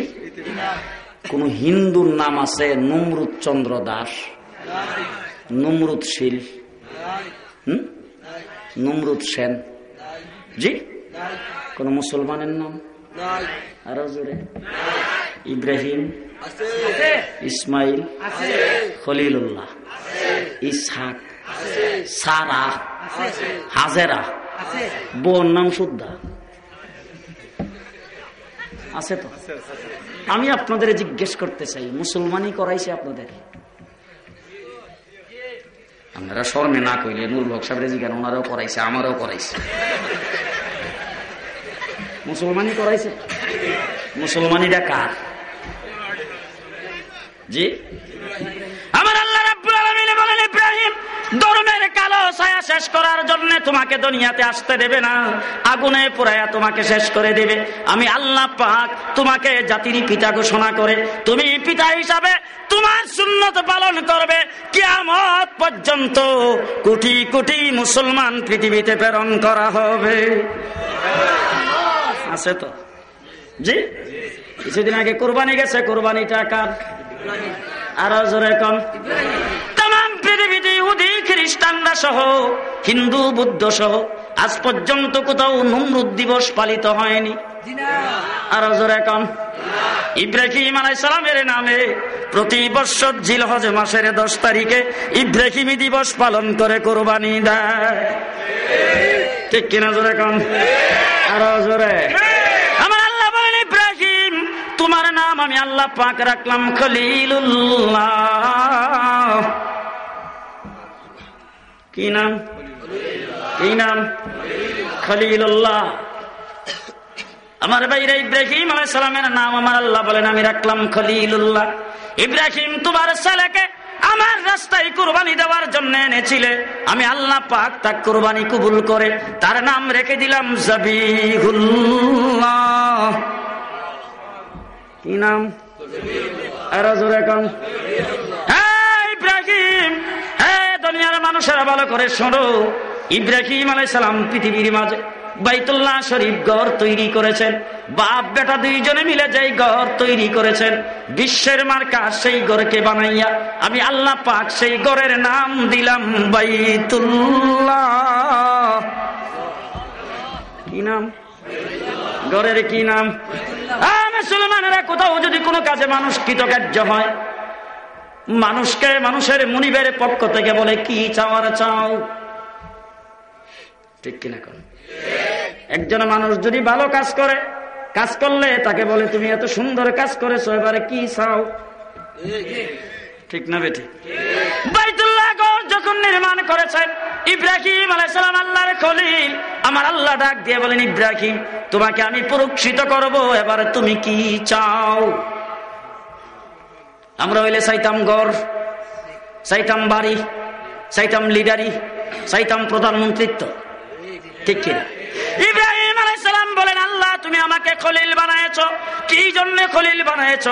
কোন হিন্দুর নাম আছে নমরুদ চন্দ্র দাস নমরুদ শীল, হম? নমরুদ সেন। জি? কোন মুসলমানের নাম? আরও জোরে। ইব্রাহিম, ইসমাইল, খলিলুল্লাহ, ইসহাক, সারা, হাজেরা, বোন নাম শুদ্ধা আছে তো? আমি আপনাদের জিজ্ঞেস করতে চাই, মুসলমানই করাইছে আপনাদের? আপনারা শর্মে না কইলে নুর হক সাহেবের জিজ্ঞান ওনারাও করাইছে, আমারও করাইছে। মুসলমানই করাইছে? মুসলমানিটা কার? জি? আমার আল্লাহ রাব্বুল আলামিন বলেন, ইব্রাহিম, ধর্মের কালো ছায়া শেষ করার জন্য তোমাকে দুনিয়াতে আসতে দেবে না। আগুনে পোড়ায়া তোমাকে শেষ করে দেবে। আমি আল্লাহ পাক তোমাকে জাতির পিতা ঘোষণা করে, তুমি পিতা হিসাবে তোমার সুন্নত পালন করবে। কিয়ামত পর্যন্ত কোটি কোটি মুসলমান পৃথিবীতে প্রেরণ করা হবে। আছে তো? জি? কিছুদিন আগে কোরবানি গেছে কোরবানি টাকা আরও জোরে কম। তাম পৃথিবীতে ইহুদি, খ্রিস্টানরা সহ, হিন্দু, বুদ্ধ সহ, আজ পর্যন্ত কোথাও নমরুদ দিবস পালিত হয়নি। আরও জোরে কম। ইব্রাহিম আলাই সালামের নামে প্রতি বছর জিলহজ মাসের দশ তারিখে ইব্রাহিমী দিবস পালন করে কোরবানি দেয়। ঠিক কিনা জোরে কম? আরও জোরে। তোমার নাম আমি আল্লাহ পাক রাখলাম খলিলুল্লাহ। কি নাম? কি নাম? খলিলুল্লাহ। আমার ভাইরা ইব্রাহিম আলাই সালামের নাম আমার আল্লাহ বলেন, আমি রাখলাম খলিলুল্লাহ। ইব্রাহিম তোমার ছেলেকে আমার রাস্তায় কুরবানি দেওয়ার জন্য এনেছিলে। আমি আল্লাহ পাক তা কুরবানি কবুল করে তার নাম রেখে দিলাম জবিহুল্লাহ। কি নাম? ইব্রাহিম। হ্যাঁ দুনিয়ার মানুষেরা ভালো করে শোনো। ইব্রাহিম আলাই সালাম পৃথিবীর মাঝে বাইতুল্লাহ শরীফ ঘর তৈরি করেছেন। বাপ বেটা দুইজনে মিলে যাই ঘর তৈরি করেছেন, বিশ্বের মার্কা সেই ঘরকে বানাইয়া আমি আল্লাহ পাক সেই ঘরের নাম দিলাম বাইতুল্লাহ। কি নাম? ঘরের কি নাম? মুসলমানেরা কোথাও যদি কোনো কাজে মানুষ কৃতকার্য হয়, মানুষকে মানুষের মনিবের পক্ষ থেকে বলে, কি চাওয়ার চাও? ঠিক কিনা কর একজন মানুষ যদি ভালো কাজ করে, কাজ করলে তাকে বলে, তুমি এত সুন্দর কাজ করেছ, এবারে কি চাও? ঠিক না বাইতুল্লাহ যখন নির্মাণ করেছেন, ইব্রাহিম আলাইসালাম আল্লাহর খলিল। আমার আল্লাহ ডাক দিয়ে বলেন, ইব্রাহিম, তোমাকে আমি পুরক্ষিত করব, এবার তুমি কি চাও? আমরা হইলে চাইতাম গড় চাইতাম বাড়ি চাইতাম লিডারি চাইতাম প্রধানমন্ত্রিত্ব। ঠিক কিনা? ইব্রাহিম তুমি আমাকে খলিল বানায়ছ? কি জন্য খলিল বানায়ছ?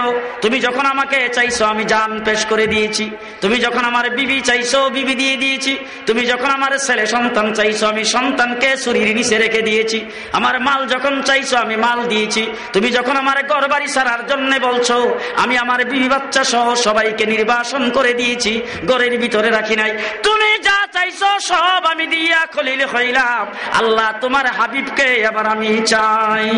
তুমি যখন আমাকে চাইছো, আমি জান পেশ করে দিয়েছি। তুমি যখন আমার বিবি চাইছো, বিবি দিয়ে দিয়েছি। তুমি যখন আমার ছেলে সন্তান চাইছো, আমি সন্তানকে শরীর নিচে রেখে দিয়েছি। আমার মাল যখন চাইছো, আমি মাল দিয়েছি। তুমি যখন আমার ঘর বাড়ি ছাড়ার জন্য বলছো, আমি আমার বিবি বাচ্চা সহ সবাইকে নির্বাসন করে দিয়েছি। ঘরের ভিতরে রাখি নাই। তুমি যা চাইছো, সব আমি দিয়া খলিল হইলাম। আল্লাহ তোমার হাবিবকে এবার আমি চাই।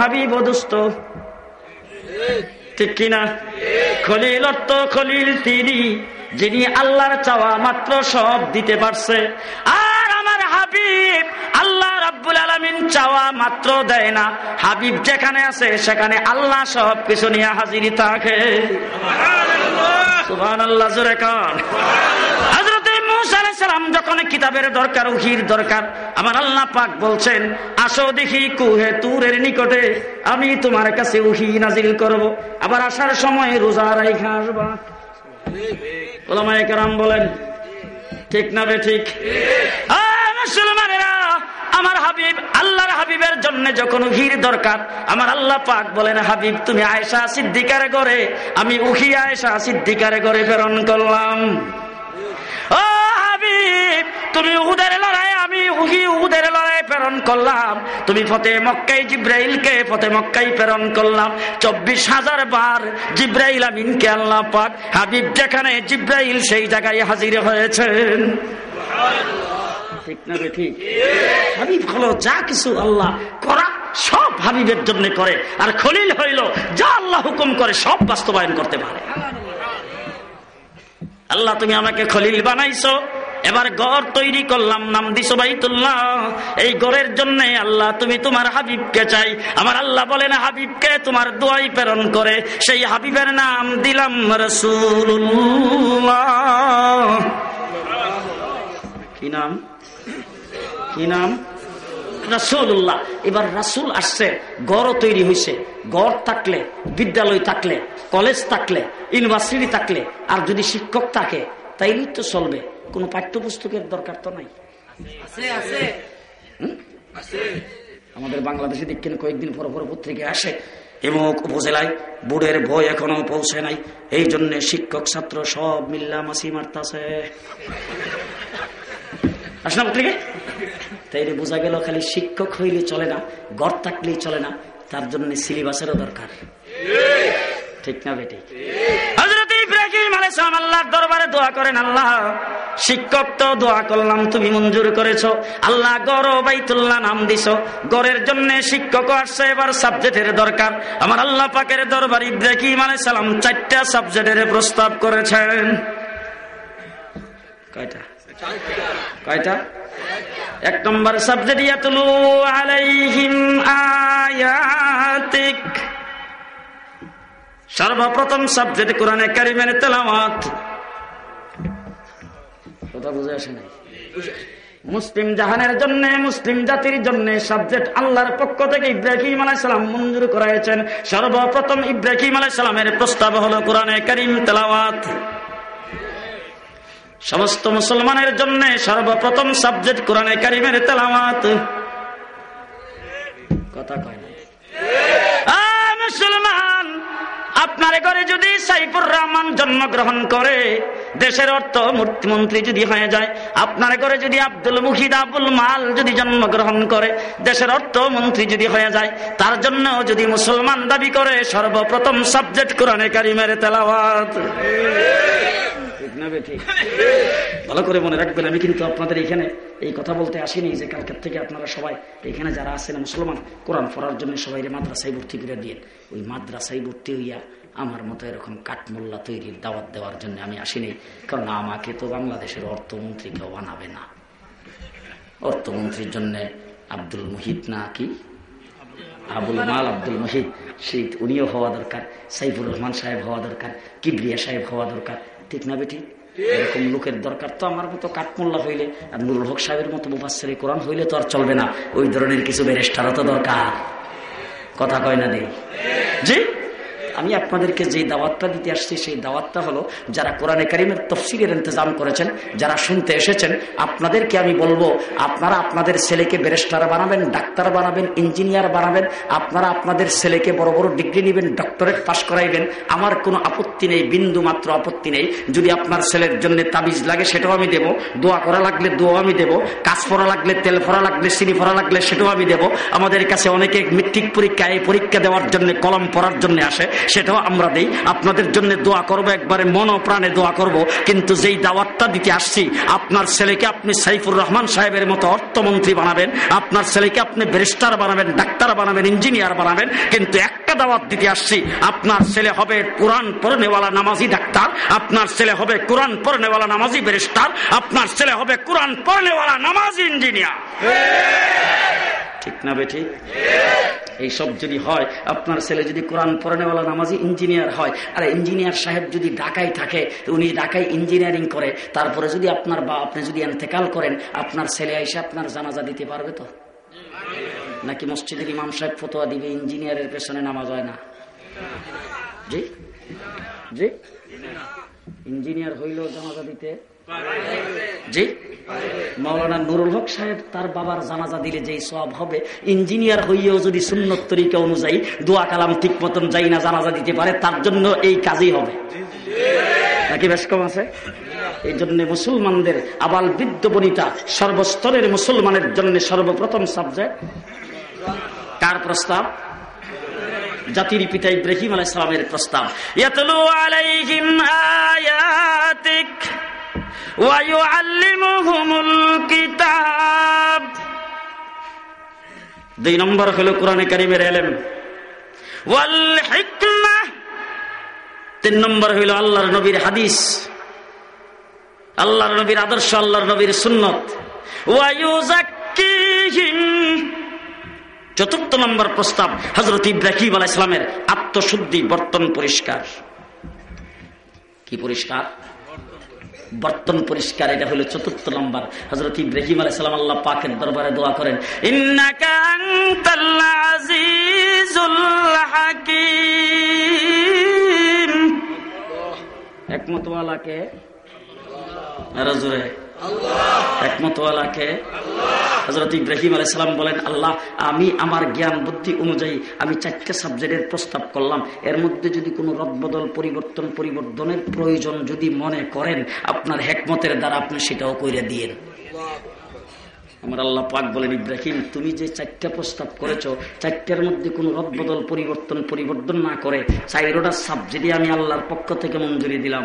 হাবিব যিনি আল্লাহর চাওয়া মাত্র সব দিতে পারছে। আর আমার হাবিব আল্লাহ রাব্বুল আলমিন চাওয়া মাত্র দেয় না। হাবিব যেখানে আছে, সেখানে আল্লাহ সব কিছু নিয়ে হাজির থাকে। সালাম যখন কিতাবের দরকার, উহির দরকার, আমার আল্লাহ পাক বলছেন, আসো দেখি কুহে তুরের নিকটে, আমি তোমার কাছে উহি নাজিল করব। আবার আসার সময় রোজা রাইখা আসবা। ওলামায়াম বলেন, ঠিক না বে ঠিক? মুসলমানেরা, আমার হাবিব, আল্লাহর হাবিবের জন্য যখন উহির দরকার, আমার আল্লাহ পাক বলেন, হাবিব, তুমি আয়সা সিদ্দিকারে করে আমি উহি আয়সা সিদ্দিকারে করে প্রেরণ করলাম। ও তুমি উহুদের লড়াই আমি উহি উহুদের লড়াই প্রেরণ করলাম। তুমি ফতে মক্কাই জিব্রাইলকে ফতে মক্কাই প্রেরণ করলাম। চব্বিশ হাজার বার জিব্রাইল আমিনকে আল্লাহ পাক হাবিব যেখানে জিব্রাইল সেই জায়গায় হাজির হয়েছেন ঠিক না ঠিক? হাবিব হলো যা কিছু আল্লাহ করা সব হাবিবের জন্য করে। আর খলিল হইল যা আল্লাহ হুকুম করে সব বাস্তবায়ন করতে পারে। আল্লাহ তুমি আমাকে খলিল বানাইছো। এবার গড় তৈরি করলাম, নাম দিছো বাইতুল্লাহ। এই গড়ের জন্য আল্লাহ, তুমি তোমার হাবিবকে চাই। আমার আল্লাহ বলেন হাবিবকে তোমার দোয়াই প্রেরণ করে। সেই হাবিবের নাম দিলাম রসুল্লাহ কি নাম? কি নাম? রাসুল্লাহ এবার রাসুল আসছে গড় তৈরি হয়েছে গড় থাকলে, বিদ্যালয় থাকলে, কলেজ থাকলে, ইউনিভার্সিটি থাকলে, আর যদি শিক্ষক থাকে, তাইলেই তো চলবে। কোনো পাঠ্যপুস্তকের দরকার তো নাই। আমাদের বাংলাদেশে দেখছেন কয়েকদিন পর পর পত্রিকা আসে এমুক উপজেলায় বোর্ডের বই এখনও পৌঁছে নাই। এই জন্য শিক্ষক ছাত্র সব মিল্লা মাসি মারতাছে। আসনা পত্রিকা? তাইলে বোঝা গেল খালি শিক্ষক হইলে চলে না গড় থাকলেই চলে না তার জন্য সিলেবাসেরও দরকার। ঠিক। না বেটি? আলাইসালাম আল্লাহর দরবারে দোয়া করেন আল্লাহ। শিক্ষক তো দোয়া করলাম, তুমি মঞ্জুর করেছ। আল্লাহ গড় নাম দিছ। গড়ের জন্য শিক্ষক আসছে, এবার সাবজেক্টের দরকার। আমার আল্লাহ পাকের দরবার ইব্রাহিম আলাইসালাম চারটা সাবজেক্টের প্রস্তাব করেছেন। কয়টা? কয়টা? এক নম্বর সাবজেক্ট ইয়াতুলু আলাইহিম আয়াতিক। সর্বপ্রথম সাবজেক্ট কোরআনে কারিমের তেলাওয়াত। কথা বুঝে আসে নাই? মুসলিম জাহানের জন্য, মুসলিম জাতির জন্য সাবজেক্ট আল্লাহর পক্ষ থেকে ইব্রাহিম আলাইসালাম মঞ্জুর করাইছেন। সর্বপ্রথম ইব্রাহিম আলাইসালামের প্রস্তাব হলো কোরআনে করিম তেলাওয়াত। সমস্ত মুসলমানের জন্য সর্বপ্রথম সাবজেক্ট কোরআনে কারিমের তেলাওয়াত। কথা কয় না। মুসলমান! আপনার ঘরে যদি সাইফুর রহমান জন্মগ্রহণ করে, দেশের অর্থ মন্ত্রী যদি হয়ে যায়, আপনার ঘরে যদি আব্দুল মুহিদ আবুল মাল যদি জন্মগ্রহণ করে, দেশের অর্থ মন্ত্রী যদি হয়ে যায়, তার জন্য যদি মুসলমান দাবি করে, সর্বপ্রথম সাবজেক্ট কোরআনে কারিমের তেলাওয়াত। ভালো করে মনে রাখবেন, আমি কিন্তু আপনাদের এখানে এই কথা বলতে আসিনি যে কালকের থেকে আপনারা সবাই, এখানে যারা আছেন মুসলমান, কোরআন পড়ার জন্য সবাই মাদ্রাসায় ভর্তি করে দিয়ে। ওই মাদ্রাসায় ভর্তি হইয়া আমার মতো এরকম কাঠমোল্লা তৈরির দাওয়াত দেওয়ার জন্য আমি আসিনি, কারণ আমাকে তো বাংলাদেশের অর্থমন্ত্রী কেউ বানাবে না। অর্থমন্ত্রীর জন্য আব্দুল মুহিত না কি? আবুল মাল আব্দুল মহিদ সেই উনিও হওয়া দরকার, সাইফুর রহমান সাহেব হওয়া দরকার, কিবরিয়া সাহেব হওয়া দরকার ঠিক না বেটি? এরকম লোকের দরকার তো আমার মতো কাঠমোল্লা হইলে আর নুরুল হক সাহেবের মতো মুফাসের কোরআন হইলে তো আর চলবে না। ওই ধরনের কিছু বেরেস্টারও তো দরকার। কথা কয় না নেই জি? আমি আপনাদেরকে যে দাওয়াতটা দিতে আসছি, সেই দাওয়াতটা হলো, যারা কোরআনে কারিমের তফসিলের ইন্তজাম করেছেন, যারা শুনতে এসেছেন, আপনাদেরকে আমি বলব, আপনারা আপনাদের ছেলেকে ব্যারিস্টার বানাবেন, ডাক্তার বানাবেন, ইঞ্জিনিয়ার বানাবেন, আপনারা আপনাদের ছেলেকে বড় বড় ডিগ্রি নেবেন, ডক্টরেট পাস করাইবেন, আমার কোনো আপত্তি নেই, বিন্দু মাত্র আপত্তি নেই। যদি আপনার ছেলের জন্য তাবিজ লাগে, সেটাও আমি দেব। দোয়া করা লাগলে দোয়া আমি দেব। কাজ ফরা লাগলে তেল ফরা লাগলে, চিনি ফরা লাগলে, সেটাও আমি দেব। আমাদের কাছে অনেকে মেট্রিক পরীক্ষা এই পরীক্ষা দেওয়ার জন্য, কলম পড়ার জন্য আসে। সেটাও আমরা দেই। আপনাদের জন্য দোয়া করব, একবারে মন প্রাণে দোয়া করব। কিন্তু যেই দাওয়াতটা দিতে আসছি, আপনার ছেলেকে আপনি সাইফুর রহমান সাহেবের মতো অর্থমন্ত্রী বানাবেন, আপনার ছেলেকে আপনি ব্যারিস্টার বানাবেন, ডাক্তার বানাবেন, ইঞ্জিনিয়ার বানাবেন, কিন্তু একটা দাওয়াত দিতে আসছি, আপনার ছেলে হবে কোরআন পড়নেওয়ালা নামাজি ডাক্তার, আপনার ছেলে হবে কোরআন পড়নেওয়ালা নামাজি ব্যারিস্টার, আপনার ছেলে হবে কোরআন পড়নেওয়ালা নামাজি ইঞ্জিনিয়ার। ঠিক না বেঠি এইসব যদি হয়, আপনার ছেলে যদি কোরআন পড়ানেওয়ালা নামাজি ইঞ্জিনিয়ার হয়, আর ইঞ্জিনিয়ার সাহেব যদি ঢাকায় থাকে উনি ঢাকায় ইঞ্জিনিয়ারিং করে, তারপরে যদি আপনার বা আপনি যদি এন্তেকাল করেন, আপনার ছেলে এসে আপনার জানাজা দিতে পারবে তো? নাকি মসজিদের ইমাম সাহেব ফতোয়া দিবে, ইঞ্জিনিয়ারের পেছনে নামাজ হয় না? জি? জি? ইঞ্জিনিয়ার হইলেও জানাজা দিতে জি? মৌলানা নুরুল হক সাহেব তার বাবার জানাজা দিলে যেই সব হবে, ইঞ্জিনিয়ার হইয়েও যদি সুন্নত তরিকা অনুযায়ী দোয়া কালাম ঠিক মতন যাই না জানাজা দিতে পারে, তার জন্য এই কাজই হবে। নাকি বেশ কম আছে? এই জন্য মুসলমানদের আবাল বৃদ্ধ বনিতা সর্বস্তরের মুসলমানের জন্য সর্বপ্রথম সাবজেক্ট কার প্রস্তাব? জাতির পিতা ইব্রাহিম আলাই সালামের প্রস্তাব। ইয়াতলু আলাইহিম আয়াতিক কিতাব দুই নম্বর হলো কোরআনে কারিমের এলেম। তিন নম্বর হইল আল্লাহর নবীর হাদিস। আল্লাহর নবীর আদর্শ, আল্লাহর নবীর সুন্নত। চতুর্থ নম্বর প্রস্তাব হজরত ইব্রাহিম আলাহ ইসলামের আত্মশুদ্ধি, বর্তন পরিষ্কার। কি পরিষ্কার? বর্তন পরিষ্কার এটা হলো চতুর্থ নম্বর। হজরত ইব্রাহিম আলাই সালাম আল্লাহ পাকের দরবারে দোয়া করেন একমত একমতওয়ালাকে? একমতওয়ালাকে হজরত ইব্রাহিম আলাইসালাম বলেন, আল্লাহ, আমি আমার জ্ঞান বুদ্ধি অনুযায়ী আমি চারটে সাবজেক্টের প্রস্তাব করলাম। এর মধ্যে যদি কোনো রদবদল পরিবর্তন পরিবর্তনের প্রয়োজন যদি মনে করেন, আপনার হেকমতের দ্বারা আপনি সেটাও করে দিয়েন। আমার আল্লাহ পাক বলেন, ইব্রাহিম, তুমি যে চারটা প্রস্তাব করেছ, চারটার মধ্যে কোনো রদবদল পরিবর্তন পরিবর্তন না করে চাইরোটা সাবজেক্টই আমি আল্লাহর পক্ষ থেকে মঞ্জুরি দিলাম।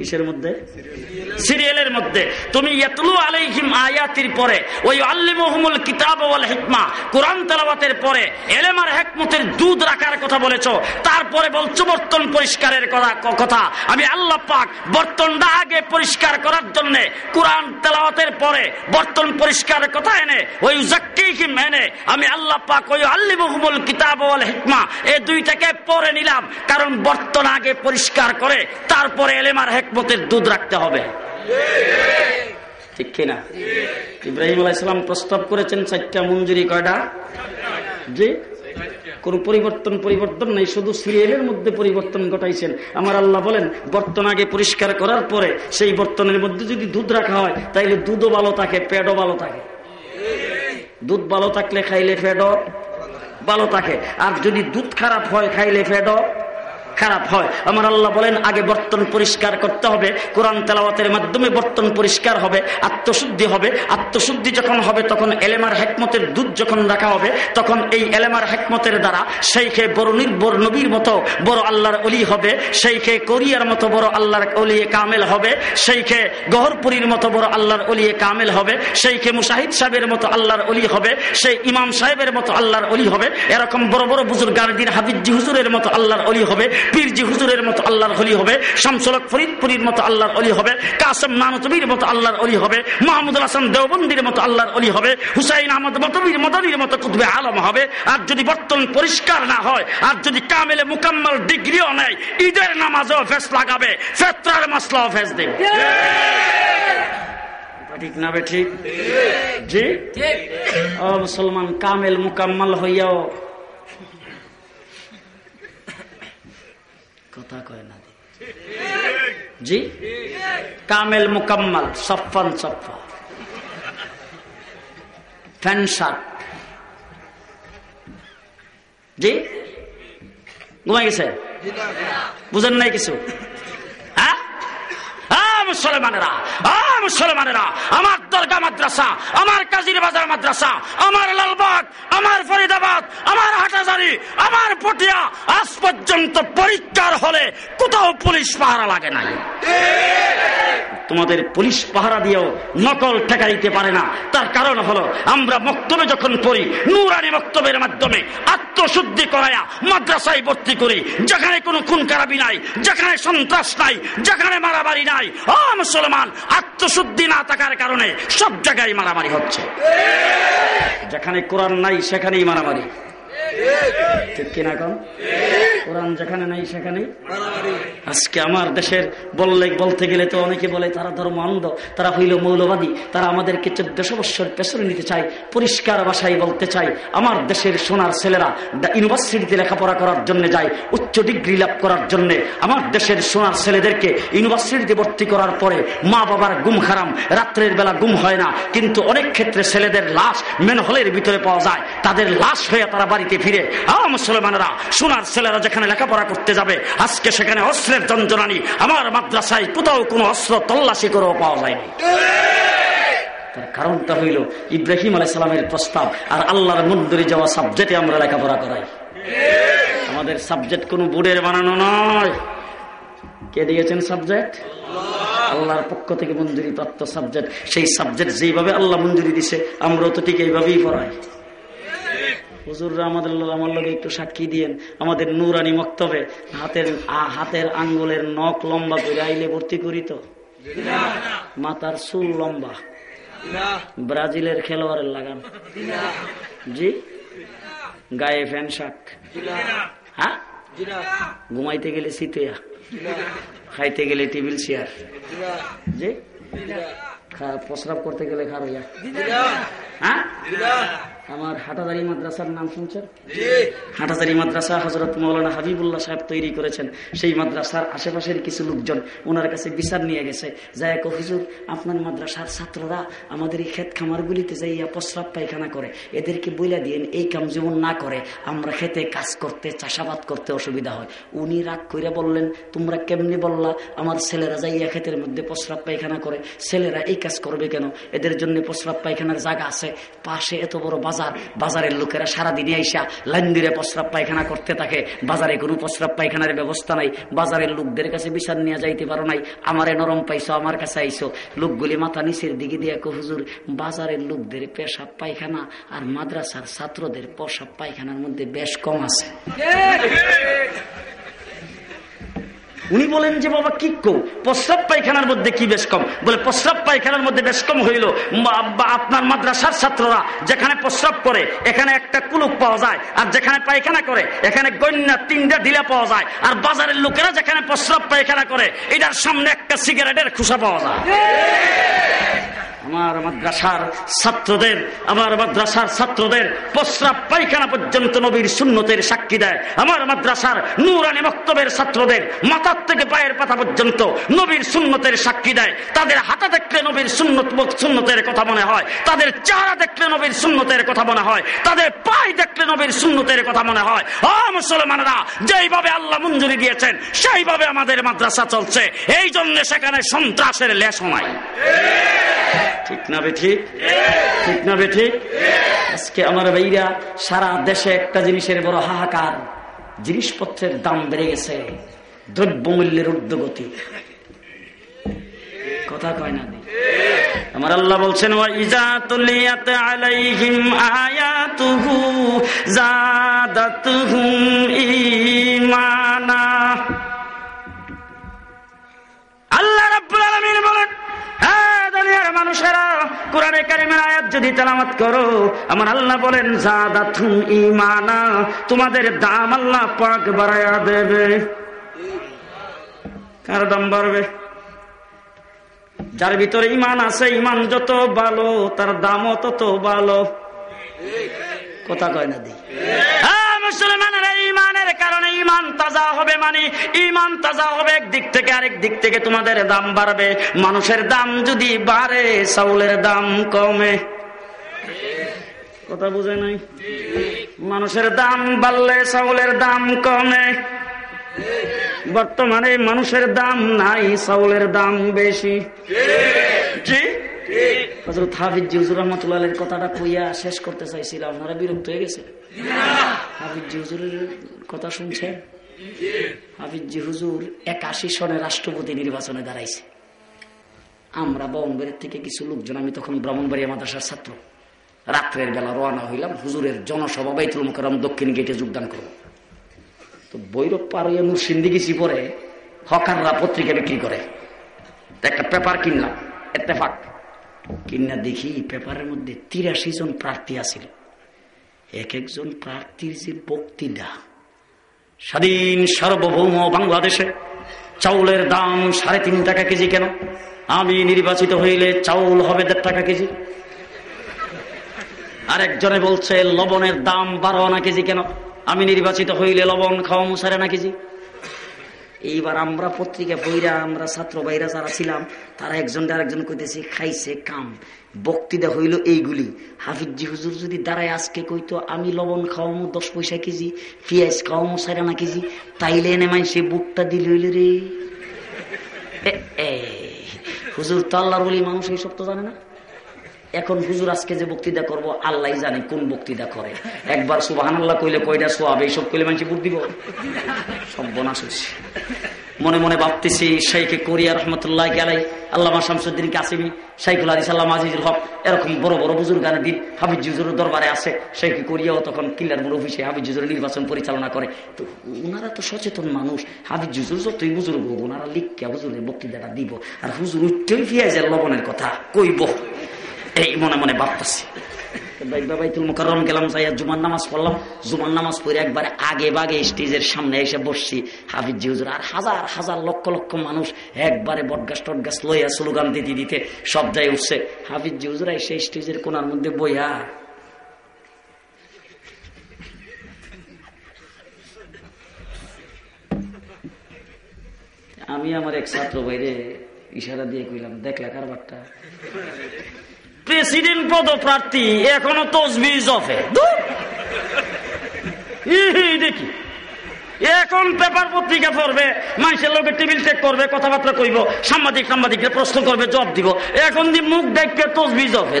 কিসের মধ্যে? সিরিয়ালের মধ্যে। তুমি ইয়াতলু আলাইহিম আয়াতির পরে ওই আল্লিমুহুমুল কিতাব ওয়াল হিকমা, কোরআন তেলাওয়াতের পরে এলেম আর হিকমতের দুধ রাখার কথা বলেছ, তারপরে বলছো বর্তন পরিষ্কারের কথা আমি আল্লাহ পাক বর্তনটা আগে পরিষ্কার করার জন্য কোরআন তেলাওয়াতের পরে বর্তন পরিষ্কারের কথা এনে ওই জাক্কিহিম এনে, আমি আল্লাহ পাক ওই আল্লিমুহুমুল কিতাব ওয়াল হিকমা এই দুইটাকে পরে নিলাম। কারণ বর্তন আগে পরিষ্কার করে, তারপরে এলেম আর হেকমতের দুধ রাখতে হবে। ঠিক কিনা? ইব্রাহিম আলাইসালাম প্রস্তাব করেছেন চারটা মঞ্জুরি কয়টা? জি? কোন পরিবর্তন পরিবর্তন নেই, শুধু সিরিয়ালের মধ্যে পরিবর্তন ঘটাইছেন। আমার আল্লাহ বলেন, বর্তন আগে পরিষ্কার করার পরে সেই বর্তনের মধ্যে যদি দুধ রাখা হয়, তাইলে দুধও ভালো থাকে, পেটও ভালো থাকে। দুধ ভালো থাকলে খাইলে ফেডও ভালো থাকে। আর যদি দুধ খারাপ হয়, খাইলে ফেডও খারাপ হয়। আমার আল্লাহ বলেন, আগে বর্তন পরিষ্কার করতে হবে, কোরআন তেলাওয়াতের মাধ্যমে বর্তন পরিষ্কার হবে, আত্মশুদ্ধি হবে। আত্মশুদ্ধি যখন হবে, তখন এলেমার হেকমতের দুধ যখন রাখা হবে, তখন এই এলেমার হেকমতের দ্বারা সেইখে বড় নির্বর নবীর মতো বড় আল্লাহর অলি হবে সেইখে কোরিয়ার মতো বড় আল্লাহর অলিয়ে কামেল হবে সেইখে গহরপুরীর মতো বড় আল্লাহর অলিয়ে কামেল হবে, সেই সেইখে মুশাহিদ সাহেবের মতো আল্লাহর অলি হবে, সেই ইমাম সাহেবের মতো আল্লাহর অলি হবে, এরকম বড় বড় বুজুর গার্দিন হাবিজি হুজুরের মতো আল্লাহর অলি হবে পীরজি হুজুরের মতো আল্লাহর অলি হবে শামসুলক ফরিদপুরীর মতো আল্লাহর অলি হবে কাসম নানতবির মতো আল্লাহর অলি হবে মাহমুদুল হাসান দেওবন্দির মতো আল্লাহর অলি হবে হুসাইন আহমদ মতবির মদনির মতো কুতবে আলম হবে আর যদি বর্তমান পরিষ্কার না হয় আর যদি কামেলে মুকাম্মল ডিগ্রিও নেয় ঈদের নামাজও ফেস লাগাবে ফেত্রার মাসলাও ফেস দেবে। ঠিক না বে ঠিক? জি? ও মুসলমান কামেল মুকাম্মল হইয়াও কথা কয় না জি কামেল মুকাম্মাল সফান সফা ফ্যান শার্ট জি ঘুমাই গেছে বুঝেন নাই কিছু হ্যাঁ মুসলমানেরা মুসলমানেরা, আমার দরগা মাদ্রাসা, আমার কাজির বাজার মাদ্রাসা, আমার লালবাগ, আমার ফরিদাবাদ, আমার হাটাজারি, আমার পটিয়া, আজ পর্যন্ত পরীক্ষার হলে কোথাও পুলিশ পাহারা লাগে নাই। তোমাদের পুলিশ পাহারা দিয়েও নকল ঠেকা দিতে পারে না। তার কারণ হলো, আমরা বক্তব্যে যখন পড়ি, নুরানি বক্তব্যের মাধ্যমে আত্মশুদ্ধি করায়া মাদ্রাসায় ভর্তি করি। যেখানে কোনো খুন খারাপি নাই, যেখানে সন্ত্রাস নাই, যেখানে মারামারি নাই ও মুসলমান, আত্মশুদ্ধি না থাকার কারণে সব জায়গায় মারামারি হচ্ছে। যেখানে কোরআন নাই, সেখানেই মারামারি। ঠিক কিনা কম? কোরআন যেখানে নাই সেখানে আজকে আমার দেশের বললে, বলতে গেলে তো অনেকে বলে, তারা ধর্ম তারা হইল মৌলবাদী, তারা বৎসর পেছনে নিতে পরিষ্কার বলতে চাই আমার দেশের সোনার ছেলেরা ইউনিভার্সিটিতে লেখাপড়া করার জন্য যায়, উচ্চ ডিগ্রি লাভ করার জন্য। আমার দেশের সোনার ছেলেদেরকে ইউনিভার্সিটিতে ভর্তি করার পরে মা বাবার গুম হারাম, রাত্রের বেলা গুম হয় না। কিন্তু অনেক ক্ষেত্রে ছেলেদের লাশ মেন হলের ভিতরে পাওয়া যায়। তাদের লাশ হয়ে তারা বাড়িতে ফিরে। আ মুসলমানেরা, সোনার ছেলেরা যেখানে লেখাপড়া করতে যাবে, আজকে সেখানে অস্ত্রের যন্ত্রণানি। আমার মাদ্রাসায় কোথাও কোনো অস্ত্র তল্লাশি করেও পাওয়া যায়নি। তার কারণটা হইল ইব্রাহিম আলাই সালামের প্রস্তাব আর আল্লাহর মন্দিরে যাওয়া সাবজেক্টে আমরা লেখাপড়া করাই। আমাদের সাবজেক্ট কোনো বোর্ডের বানানো নয়। কে দিয়েছেন সাবজেক্ট আল্লাহর পক্ষ থেকে মঞ্জুরি প্রাপ্ত সাবজেক্ট সেই সাবজেক্ট যেভাবে আল্লাহ মঞ্জুরি দিছে, আমরাও তো ঠিক এইভাবেই পড়াই। হুজুররা আমাদের আমার একটু সাক্ষী দিয়েন। আমাদের নুরানি মক্তবে, হাতের হাতের আঙ্গুলের নখ লম্বা করে আইলে ভর্তি করি তো। মাথার চুল লম্বা। ব্রাজিলের খেলোয়াড়ের লাগান জি? গায়ে ফ্যান শাক। হ্যাঁ? ঘুমাইতে গেলে সিতুয়া খাইতে গেলে টেবিল চেয়ার। জি? প্রস্রাব করতে গেলে খারইয়া। হ্যাঁ? আমার হাটাদারি মাদ্রাসার নাম শুনছেন? হাটাদারি মাদ্রাসা হজরত মৌলানা হাবিবুল্লাহ সাহেব তৈরি করেছেন। সেই মাদ্রাসার আশেপাশের কিছু লোকজন ওনার কাছে বিচার নিয়ে গেছে। যাই হুজুর আপনার মাদ্রাসার ছাত্ররা আমাদের এই ক্ষেত খামারগুলিতে যাইয়া প্রস্রাব পায়খানা করে। এদেরকে বইলা দিয়েন এই কাম যেমন না করে আমরা খেতে কাজ করতে চাষাবাদ করতে অসুবিধা হয়। উনি রাগ করে বললেন তোমরা কেমনি বললা আমার ছেলেরা যাইয়া ক্ষেতের মধ্যে প্রস্রাব পায়খানা করে ছেলেরা এই কাজ করবে কেন? এদের জন্য প্রস্রাব পায়খানার জায়গা আছে পাশে এত বড় বাজার বাজারের লোকেরা সারাদিনে আইসা লাইন দিয়ে প্রস্রাব পায়খানা করতে থাকে। বাজারে কোনো প্রস্রাব পায়খানার ব্যবস্থা নাই। বাজারের লোকদের কাছে বিচার নিয়ে যাইতে পারো নাই। আমারে নরম পাইছো, আমার কাছে আইসো। লোকগুলি মাথা নিচের দিকে দিয়ে হুজুর, বাজারের লোকদের পেশাব পায়খানা আর মাদ্রাসার ছাত্রদের প্রসাব পায়খানার মধ্যে বেশ কম আছে। উনি বলেন যে, বাবা, কি কো? প্রস্রাব পায়খানার মধ্যে কি বেশ কম? বলে, প্রস্রাব পায়খানার মধ্যে বেশ কম হইল। আপনার মাদ্রাসার ছাত্ররা যেখানে প্রস্রাব করে, এখানে একটা কুলুক পাওয়া যায়। আর যেখানে পায়খানা করে, এখানে গন্যা তিনটা ঢিলা পাওয়া যায়। আর বাজারের লোকেরা যেখানে প্রস্রাব পায়খানা করে, এটার সামনে একটা সিগারেটের খুশা পাওয়া যায়। আমার মাদ্রাসার ছাত্রদের, আমার মাদ্রাসার ছাত্রদের প্রস্রাব পায়খানা পর্যন্ত নবীর শূন্যতের সাক্ষী দেয়। আমার মাদ্রাসার নুরানি বক্তব্যের ছাত্রদের মাথার থেকে পায়ের পাতা পর্যন্ত নবীর শূন্যতের সাক্ষী দেয়। তাদের হাতা দেখলে নবীর শূন্যত শূন্যতের কথা মনে হয়। তাদের চারা দেখলে নবীর শূন্যতের কথা মনে হয়। তাদের পায়ে দেখলে নবীর শূন্যতের কথা মনে হয়। ও মুসলমানরা, যেইভাবে আল্লাহ মঞ্জুরি দিয়েছেন, সেইভাবে আমাদের মাদ্রাসা চলছে। এই জন্য সেখানে সন্ত্রাসের লেশ নাই। ঠিক না বে ঠিক ঠিক না বে ঠিক আজকে আমার ভাইরা সারা দেশে একটা জিনিসের বড় হাহাকার। জিনিসপত্রের দাম বেড়ে গেছে। দ্রব্যমূল্যের ঊর্ধ্বগতি। কথা কয় না আমার আল্লাহ বলছেন আল্লাহ রাব্বুল আলামিন বলেন দুনিয়ার মানুষেরা কোরআনে কারিমের আয়াত যদি তেলামাত করো, আমার আল্লাহ বলেন ইমানা তোমাদের দাম আল্লাহ পাক বাড়ায়া দেবে। কার দাম বাড়বে? যার ভিতরে ইমান আছে ইমান যত ভালো, তার দামও তত ভালো। কথা কয় না দি। মুসলমানের ইমানের কারণে ইমান তাজা হবে মানে ইমান তাজা হবে একদিক থেকে আরেক দিক থেকে তোমাদের দাম বাড়বে। মানুষের দাম যদি বাড়ে চাউলের দাম কমে। কথা বুঝে নাই? মানুষের দাম বাড়লে চাউলের দাম কমে। বর্তমানে মানুষের দাম নাই চাউলের দাম বেশি। হজরত হাফিজ জিউজুর রহমতুল্লাহ কথাটা কইয়া শেষ করতে চাইছিলাম। আপনারা বিরক্ত হয়ে গেছে। হাফিজ হুজুরের কথা শুনছেন হাফিজ হুজুর একাশি সনে রাষ্ট্রপতি নির্বাচনে দাঁড়াইছে। আমরা বম্বের থেকে কিছু লোকজন, আমি তখন ব্রাহ্মণবাড়িয়া মাদ্রাসার ছাত্র। রাত্রের বেলা রওনা হইলাম, হুজুরের জনসভা বাইতুল মুখরম দক্ষিণ গেটে যোগদান করব। তো বৈরব পার হইয়া সিন্ধি গেছি পরে হকাররা পত্রিকা বিক্রি করে। একটা পেপার কিনলাম, এত্তেফাক। কিনা দেখি পেপারের মধ্যে তিরাশি জন প্রার্থী আছিল। এক একজন প্রার্থীর যে বক্তৃতা, স্বাধীন সার্বভৌম বাংলাদেশে চাউলের দাম সাড়ে তিন টাকা কেজি কেন? আমি নির্বাচিত হইলে চাউল হবে দেড় টাকা কেজি। আরেকজনে বলছে, লবণের দাম বারো আনা কেজি কেন? আমি নির্বাচিত হইলে লবণ খাওয়া মুসারে না কেজি। এইবার আমরা পত্রিকা বইরা, আমরা ছাত্র বাইরা যারা ছিলাম, তারা একজন আরেকজন কইতেছে, খাইছে কাম। বক্তৃতা হইল এইগুলি। হাফিজি হুজুর যদি দাঁড়ায় আজকে কইতো, আমি লবণ খাওয়ামো দশ পয়সা কেজি, পেঁয়াজ খাওয়ামো সারানা কেজি, তাইলে এনে মাই সে বুকটা দিল হইল রে। হুজুর তো আল্লাহর বলি মানুষ এইসব তো জানে না। এখন হুজুর আজকে যে বক্তৃতা করব আল্লাহ জানে কোন বক্তৃতা করে। একবার সুবাহান আল্লাহ কইলে কয়টা সোয়াব, এইসব কইলে মানুষ বুদ্ধি দিব? সব বনাশ হচ্ছে। মনে মনে ভাবতেছি শাইকে কোরিয়া রহমতুল্লাহ গেলাই আল্লাহ শামসুদ্দিন কাসিমি শাইকুল আলী সাল্লাম আজিজুল হক, এরকম বড় বড় বুজুর্গান দিন হাফিজ জুজুরের দরবারে আছে। শাইকে কোরিয়াও তখন কিল্লার মূল অফিসে হাফিজ জুজুর নির্বাচন পরিচালনা করে। তো ওনারা তো সচেতন মানুষ হাফিজ জুজুর যতই বুজুর্গ ওনারা লিখকে হুজুরের বক্তৃতাটা দিব। আর হুজুর উঠতেই ফিয়াজের লবণের কথা, কইব। এই মনে মনে ভাবতেছি। গেলাম যাইয়া নামাজ পড়লাম। নামাজ পড়ে আগে বাগে সামনে এসে বসছি। হাজার হাজার লক্ষ লক্ষ মানুষ একবারে বটগাছ, টটগাছ লইয়া উঠছে। মধ্যে আমি আমার এক ছাত্র বাইরে ইশারা দিয়ে কইলাম দেখলে কারবারটা। প্রেসিডেন্ট পদপ্রার্থী এখনও তসবিজ অফে দেখি। এখন পেপার পত্রিকা পড়বে মানুষের লোকের টেবিল চেক করবে কথাবার্তা কইব সাংবাদিক সাংবাদিককে প্রশ্ন করবে জব দিব। এখন দি মুখ দেখবে তসবিজ হবে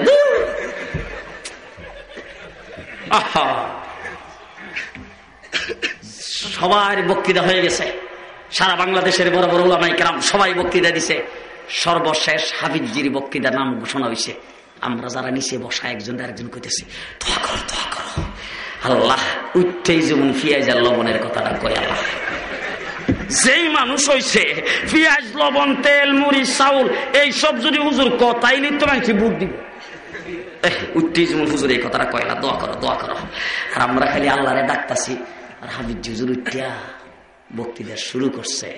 আহা। সবার বক্তৃতা হয়ে গেছে। সারা বাংলাদেশের বড় বড় ওলামাই কেরাম সবাই বক্তৃতা দিছে। সর্বশেষ হাবিজির বক্তৃতার নাম ঘোষণা হয়েছে আমরা যারা নিচে বসা একজন আরেকজন কইতেছি, দোয়া করো দোয়া করো। আল্লাহ উঠতেই যেমন ফিয়াজ আর লবণের কথাটা কয় আল্লাহ। যেই মানুষ হইছে পেঁয়াজ লবণ, তেল, মুড়ি, চাউল, এইসব যদি হুজুর ক তাইলে তো মানুষ বুক দিব। উঠতেই যেমন হুজুর এই কথাটা কয়লা দোয়া করো দোয়া করো। আর আমরা খালি আল্লাহরে ডাকতাছি, আর হাবিজ হুজুর উঠিয়া বক্তৃতা শুরু করছে।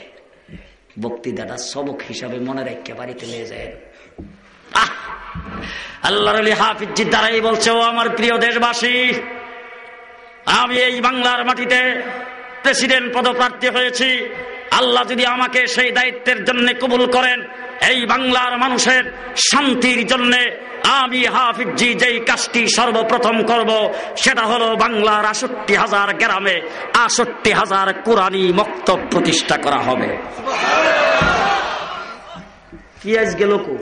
বক্তৃতাটা সবক হিসাবে মনে রেখে বাড়িতে নিয়ে যায় আহ! আল্লাহর হাফিজির দ্বারাই বলছে, ও আমার প্রিয় দেশবাসী, আমি এই বাংলার মাটিতে প্রেসিডেন্ট পদপ্রার্থী হয়েছি। আল্লাহ যদি আমাকে সেই দায়িত্বের জন্য কবুল করেন, এই বাংলার মানুষের শান্তির জন্য আমি হাফিজি যেই কাজটি সর্বপ্রথম করব, সেটা হলো বাংলার আষট্টি হাজার গ্রামে আষট্টি হাজার কোরআনী মক্তব প্রতিষ্ঠা করা হবে। পিঁয়াজ গেল কো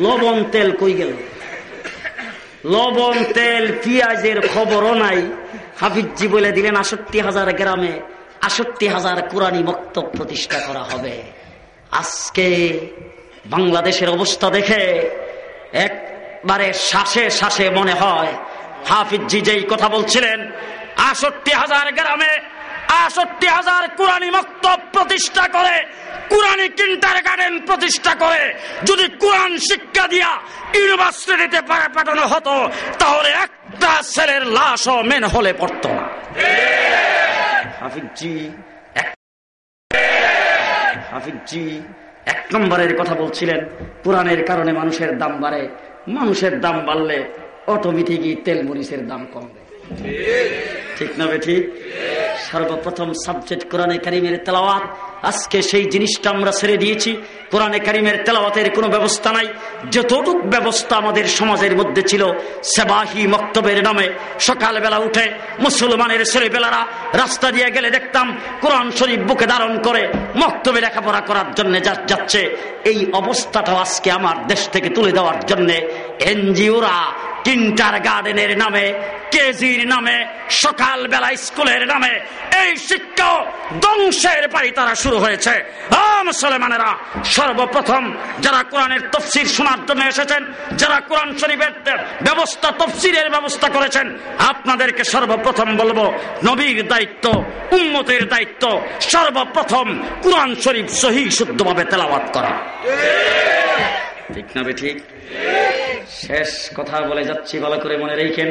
লবণ তেল কই গেল? লবণ তেল, পিঁয়াজের খবরও নাই। হাফিজি বলে দিলেন, আষট্টি হাজার গ্রামে আষট্টি হাজার কোরআনী মক্তব প্রতিষ্ঠা করা হবে। আজকে বাংলাদেশের অবস্থা দেখে একবারে শ্বাসে শ্বাসে মনে হয়, হাফিজি যেই কথা বলছিলেন, আষট্টি হাজার গ্রামে আষট্টি হাজার কোরআনী মক্তব প্রতিষ্ঠা করে কোরআনী কিন্টার গার্ডেন প্রতিষ্ঠা করে। যদি কোরআন শিক্ষা দিয়া ইউনিভার্সিটিতে পাঠানো হতো, তাহলে একটা ছেলের মেন হলে পড়তো না। এক নম্বরের কথা বলছিলেন, কোরআনের কারণে মানুষের দাম বাড়ে, মানুষের দাম বাড়লে অটোমেটিকই তেল মরিচের দাম কমবে। ঠিক না বেঠি সর্বপ্রথম সাবজেক্ট কোরআনে কারিমের তেলাওয়াত। আজকে সেই জিনিসটা আমরা ছেড়ে দিয়েছি। কোরআনে কারিমের তেলাওয়াতের কোনো ব্যবস্থা নাই। যতটুক ব্যবস্থা আমাদের সমাজের মধ্যে ছিল, সেবাহি মক্তবের নামে সকালবেলা উঠে মুসলমানের ছেলেবেলারা রাস্তা দিয়ে গেলে দেখতাম কোরআন শরীফ বুকে ধারণ করে মক্তবে লেখাপড়া করার জন্য যাচ্ছে। এই অবস্থাটাও আজকে আমার দেশ থেকে তুলে দেওয়ার জন্য এনজিওরা কিন্টার গার্ডেনের নামে, কেজির নামে সকালবেলা স্কুলের নামে, এই শিক্ষা ধ্বংসের পারি তারা শুরু হয়েছে। মুসলমানেরা, সর্বপ্রথম যারা কোরআনের তফসির শোনার জন্য এসেছেন, যারা কোরআন শরীফের ব্যবস্থা, তফসিরের ব্যবস্থা করেছেন, আপনাদেরকে সর্বপ্রথম বলব, নবীর দায়িত্ব উন্মতের দায়িত্ব, সর্বপ্রথম কোরআন শরীফ সহি শুদ্ধভাবে তেলাওয়াত করা। ঠিক না ঠিক শেষ কথা বলে যাচ্ছি, ভালো করে মনে রেখেন,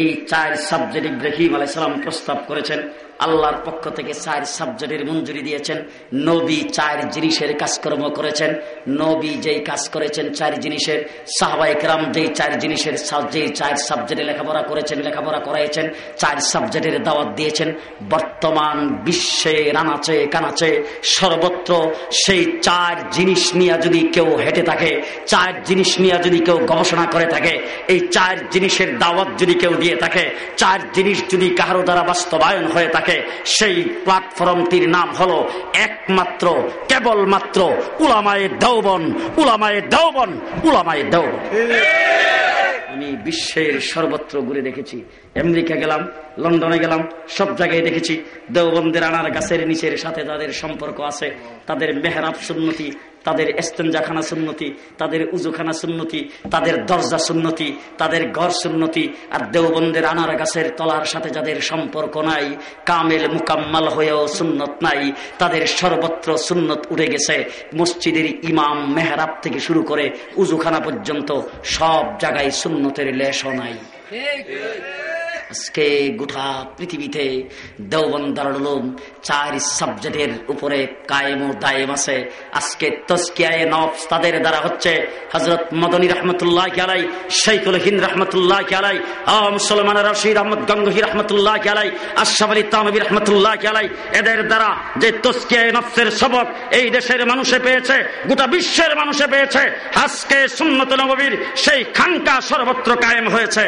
এই চার সাবজেক্ট ইব্রাহিম আলাইসালাম প্রস্তাব করেছেন। আল্লাহর পক্ষ থেকে চার সাবজেক্টের মঞ্জুরি দিয়েছেন। নবী চার জিনিসের কাজকর্ম করেছেন। নবী যেই কাজ করেছেন চার জিনিসের সাহবাইকরাম যেই চার জিনিসের যেই চার সাবজেক্টে লেখাপড়া করেছেন, লেখাপড়া করাইছেন, চার সাবজেক্টের দাওয়াত দিয়েছেন। বর্তমান বিশ্বে রানাচে কানাচে সর্বত্র সেই চার জিনিস নিয়ে যদি কেউ হেঁটে থাকে, চার জিনিস নিয়ে যদি কেউ গবেষণা করে থাকে, এই চার জিনিসের দাওয়াত যদি কেউ দিয়ে থাকে, চার জিনিস যদি কারও দ্বারা বাস্তবায়ন হয়ে থাকে সেই প্ল্যাটফর্মটির নাম হলো একমাত্র, কেবলমাত্র উলামায়ে দেওবন উলামায়ে দেওবন উলামায়ে দেওবন আমি বিশ্বের সর্বত্র ঘুরে দেখেছি। আমেরিকা গেলাম, লন্ডনে গেলাম, সব জায়গায় দেখেছি। দেওবন্দের আনার গাছের নিচের সাথে তাদের সম্পর্ক আছে, তাদের মেহরাব সুন্নতি তাদের এস্তেঞ্জাখানা সুন্নতি, তাদের উজুখানা সুন্নতি, তাদের দরজা সুন্নতি, তাদের গড় সুন্নতি, আর দেওবন্দের আনার গাছের তলার সাথে যাদের সম্পর্ক নাই, কামেল মুকাম্মাল হয়েও সুন্নত নাই, তাদের সর্বত্র সুন্নত উড়ে গেছে, মসজিদের ইমাম মেহরাব থেকে শুরু করে উজুখানা পর্যন্ত সব জায়গায় সুন্নতের লেশও নাই। আজকে গোটা পৃথিবীতে দেওবন্দারুম চার সাবজেক্টের উপরে কায়েম ও দায়েম আছে। আজকে তস্কিয়ায় নফস তাদের দ্বারা হচ্ছে হজরত মদনী রহমতুল্লাহ আলাই শৈকুল হিন রহমতুল্লাহ আলাই মুসলমান রশিদ আহমদ গঙ্গহি রহমতুল্লাহ আলাই আশাফ আলী তানবী রহমতুল্লাহ আলাই এদের দ্বারা যে তস্কিয়ায় নফসের সবক এই দেশের মানুষে পেয়েছে, গোটা বিশ্বের মানুষে পেয়েছে, আজকে সুন্নত নবীর সেই খানকা সর্বত্র কায়েম হয়েছে।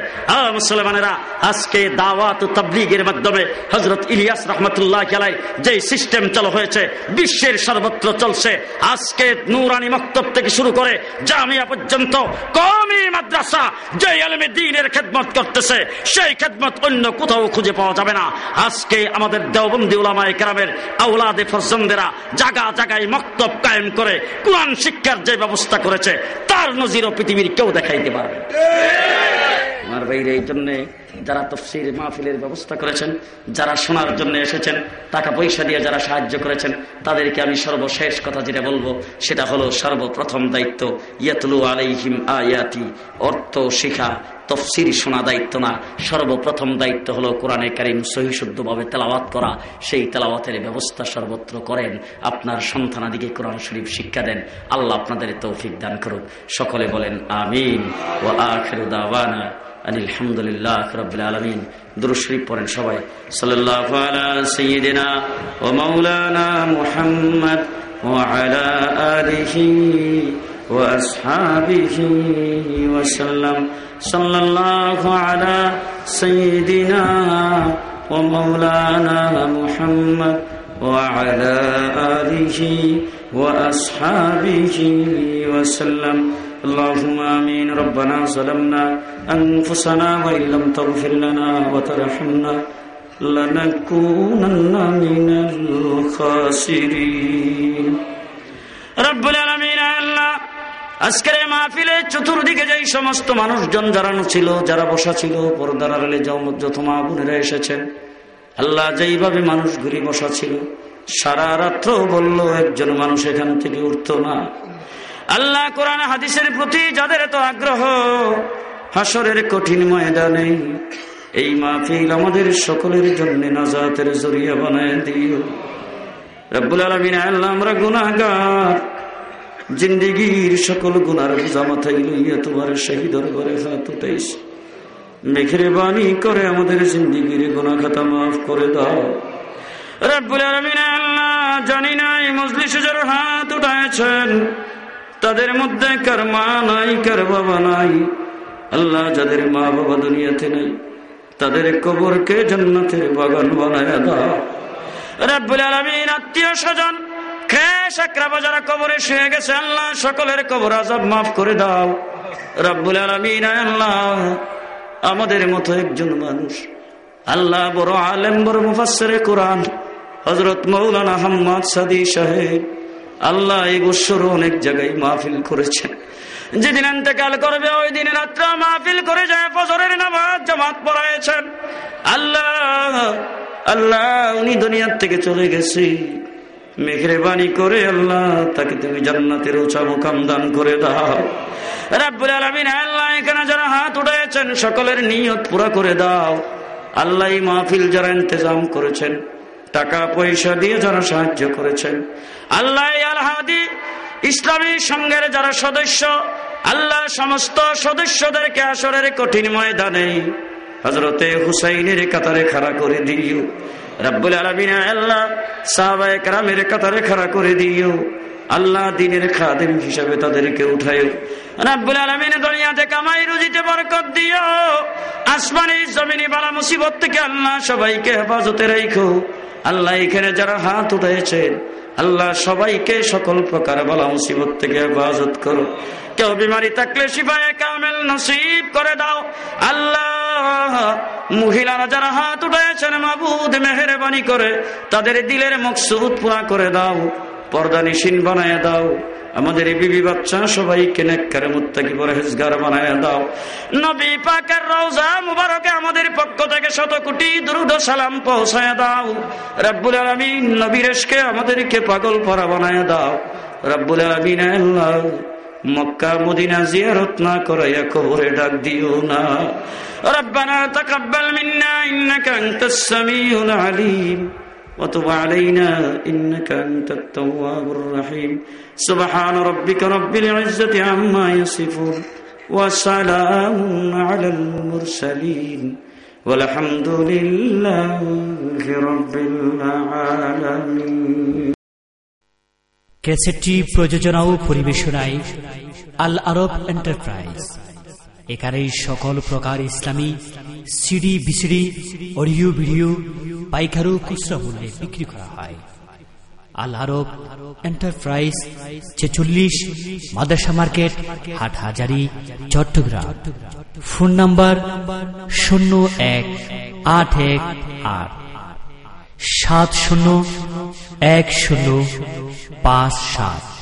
মুসলমানেরা, আজকে দাওয়াত তাবলিগের মাধ্যমে হজরত ইলিয়াস রহমতুল্লাহ খেলায় যে সিস্টেম চালু হয়েছে, বিশ্বের সর্বত্র চলছে। আজকে নুরানি মক্তব থেকে শুরু করে জামিয়া পর্যন্ত কমি মাদ্রাসা যে আলমে দিনের খেদমত করতেছে, সেই খেদমত অন্য কোথাও খুঁজে পাওয়া যাবে না। আজকে আমাদের দেওবন্দি উলামায় কেরামের আউলাদে ফরজন্দেরা জাগা জাগায় মক্তব কায়েম করে কোরআন শিক্ষার যে ব্যবস্থা করেছে, তার নজিরও পৃথিবীর কেউ দেখাইতে পারবে আমার বাইরে এই জন্যে যারা তফসির মাহফিলের ব্যবস্থা করেছেন, যারা শোনার জন্য এসেছেন, টাকা পয়সা দিয়ে যারা সাহায্য করেছেন, তাদেরকে আমি সর্বশেষ কথা যেটা বলব, সেটা হলো সর্বপ্রথম দায়িত্ব, ইয়াতলু আলাইহিম আয়াতি, অর্থ শিখা, তফসির শোনা দায়িত্ব না। সর্বপ্রথম দায়িত্ব হলো কোরআনে কারিম সহিশুদ্ধভাবে তেলাওয়াত করা। সেই তেলাওয়াতের ব্যবস্থা সর্বত্র করেন। আপনার সন্তানাদিকে কোরআন শরীফ শিক্ষা দেন। আল্লাহ আপনাদের তৌফিক দান করুক। সকলে বলেন, আমিন। ও আখরুদাওয়ানা আলহামদুলিল্লাহ রবিল আলমিন দুরুশরীফ পড়েন সবাই সাল্লাহ সঈদিনা ও মৌলানা মুহাম্মদ وعلى آله وأصحابه وسلم صلى الله على سيدنا ومولانا محمد وعلى آله وأصحابه وسلم اللهم آمين ربنا ظلمنا أنفسنا وإن لم تغفر لنا وترحمنا لنكونن من الخاسرين رب العالمين আল্লাহ আজকের মাহফিলে চতুর্দিকে যেই সমস্ত মানুষজন যারানো ছিল যারা বসা ছিল পর্দার আড়ালে যত মা বোনেরা এসেছেন আল্লাহ যেইভাবে মানুষ ঘুরে বসা ছিল সারা রাত্র বলল একজন মানুষ এখান থেকে উঠত না আল্লাহ কোরআন হাদিসের প্রতি যাদের এত আগ্রহ হাসরের কঠিন ময়দানে এই মাহফিল আমাদের সকলের জন্য নাজাতের জরিয়া বানায় দিও। রব্বুল আলমিন, আল্লাহ আমরা গুনাগার জিন্দিগির সকল গুনার বোঝা মাথায় লইয়া তোমার শহীদর ঘরে হাত উঠাইস। মেঘের বাণী করে আমাদের জিন্দিগির গুনা খাতা মাফ করে দাও। রব্বুল আলমিন, আল্লাহ জানি নাই মজলিসে যারা হাত উঠাইছেন তাদের মধ্যে কার মা নাই, কার বাবা নাই? আল্লাহ যাদের মা বাবা দুনিয়াতে নেই, তাদের কবরকে জন্নাতের বাগান বানায় দাও। রব্বুল আলমিন আত্মীয় স্বজন যারা কবরে গেছে, আল্লাহ সকলের কবর মাফ করে দাও। আল্লাহ, আমাদের মতো একজন মানুষ, আল্লাহ বড় কোরআন হজরত মৌলানা আহম্মদ সাদি সাহেব আল্লাহ এই বছর অনেক জায়গায় মাহফিল করেছেন। যেদিন এতেকাল করবে, ওই দিন রাত্র মাহফিল করে যায়, ফজরের নামাজ জামাত পড়াইছেন। আল্লাহ আল্লাহ, উনি দুনিয়ার থেকে চলে গেছি। মেঘরে বাণী করে আল্লাহ, তাকে তুমি জান্নাতের উঁচা মুখাম দান করে দাও। রাব্বুল আল্লাহ, এখানে যারা হাত উঠাইছেন, সকলের নিয়ত পুরা করে দাও। আল্লাহ মাহফিল যারা ইন্তজাম করেছেন টাকা পয়সা দিয়ে যারা সাহায্য করেছেন আল্লাহ আলহাদি ইসলামী সংঘের যারা সদস্য, আল্লাহ সমস্ত সদস্যদেরকে আসরের কঠিন ময়দানে হজরতে হুসাইনের কাতারে খাড়া করে দিও। রাব্বুল আলমিন আল্লাহ, সাহাবায় কারামের কাতারে খাড়া করে দিও। আল্লাহ দিনের খাদিম হিসাবে তাদেরকে উঠায় রাব্বুল আলমিন দুনিয়াতে কামাই, রুজিতে বরকত দিও। আসমানি জমিনি বালা মুসিবত থেকে আল্লাহ সবাইকে হেফাজতে রেখো আল্লাহ এখানে যারা হাত উঠেছেন আল্লাহ সবাইকে সকল প্রকার বলা মুসিবত থেকে হেফাজত করো কেউ বিমারি থাকলে সিপাহে কামেল নসিব করে দাও। আল্লাহ, মহিলারা যারা হাত উঠেছেন মাবুদ মেহরবানি করে, তাদের দিলের মকসুদ পুরা করে দাও। পর্দা নিশিন বানায় দাও। আমাদের এই বিবি বাচ্চা সবাইকে নেককারে মুত্তাকি পরে হেজগার বানায় দাও। নবী পাকের রওজা মুবারকে আমাদের পক্ষ থেকে শত কোটি দ্রুত সালাম পৌঁছায় দাও। রব্বুল আলামিন নবী রেশকে আমাদেরকে পাগল পরা বানায় দাও। রব্বুল আলামিন আল্লাহ মক্কা, মদিনা জিয়ারত না করাইয়া কবরে ডাক দিও না। রব্বানা তাকাব্বাল মিন্না, ইন্নাকা আনতাস সামিউল আলিম। وتب علينا إنك أنت التواب الرحيم سبحان ربك رب العزة عما يصفون وسلام على المرسلين والحمد لله رب العالمين ক্যাসেটটি প্রযোজনা ও পরিবেশনায় আল আরব এন্টারপ্রাইজ এখানে সকল প্রকার ইসলামী সিডি, বিসিডি, অডিও, ভিডিও, পাইকারু, খুচরা মূল্যে বিক্রি করা হয়। আল আরব এন্টারপ্রাইজ, ছেচল্লিশ, মাদ্রাসা মার্কেট হাট হাজারি চট্টগ্রাম। ফোন নাম্বার শূন্য এক আট এক আট। সাত শূন্য এক শূন্য পাঁচ সাত।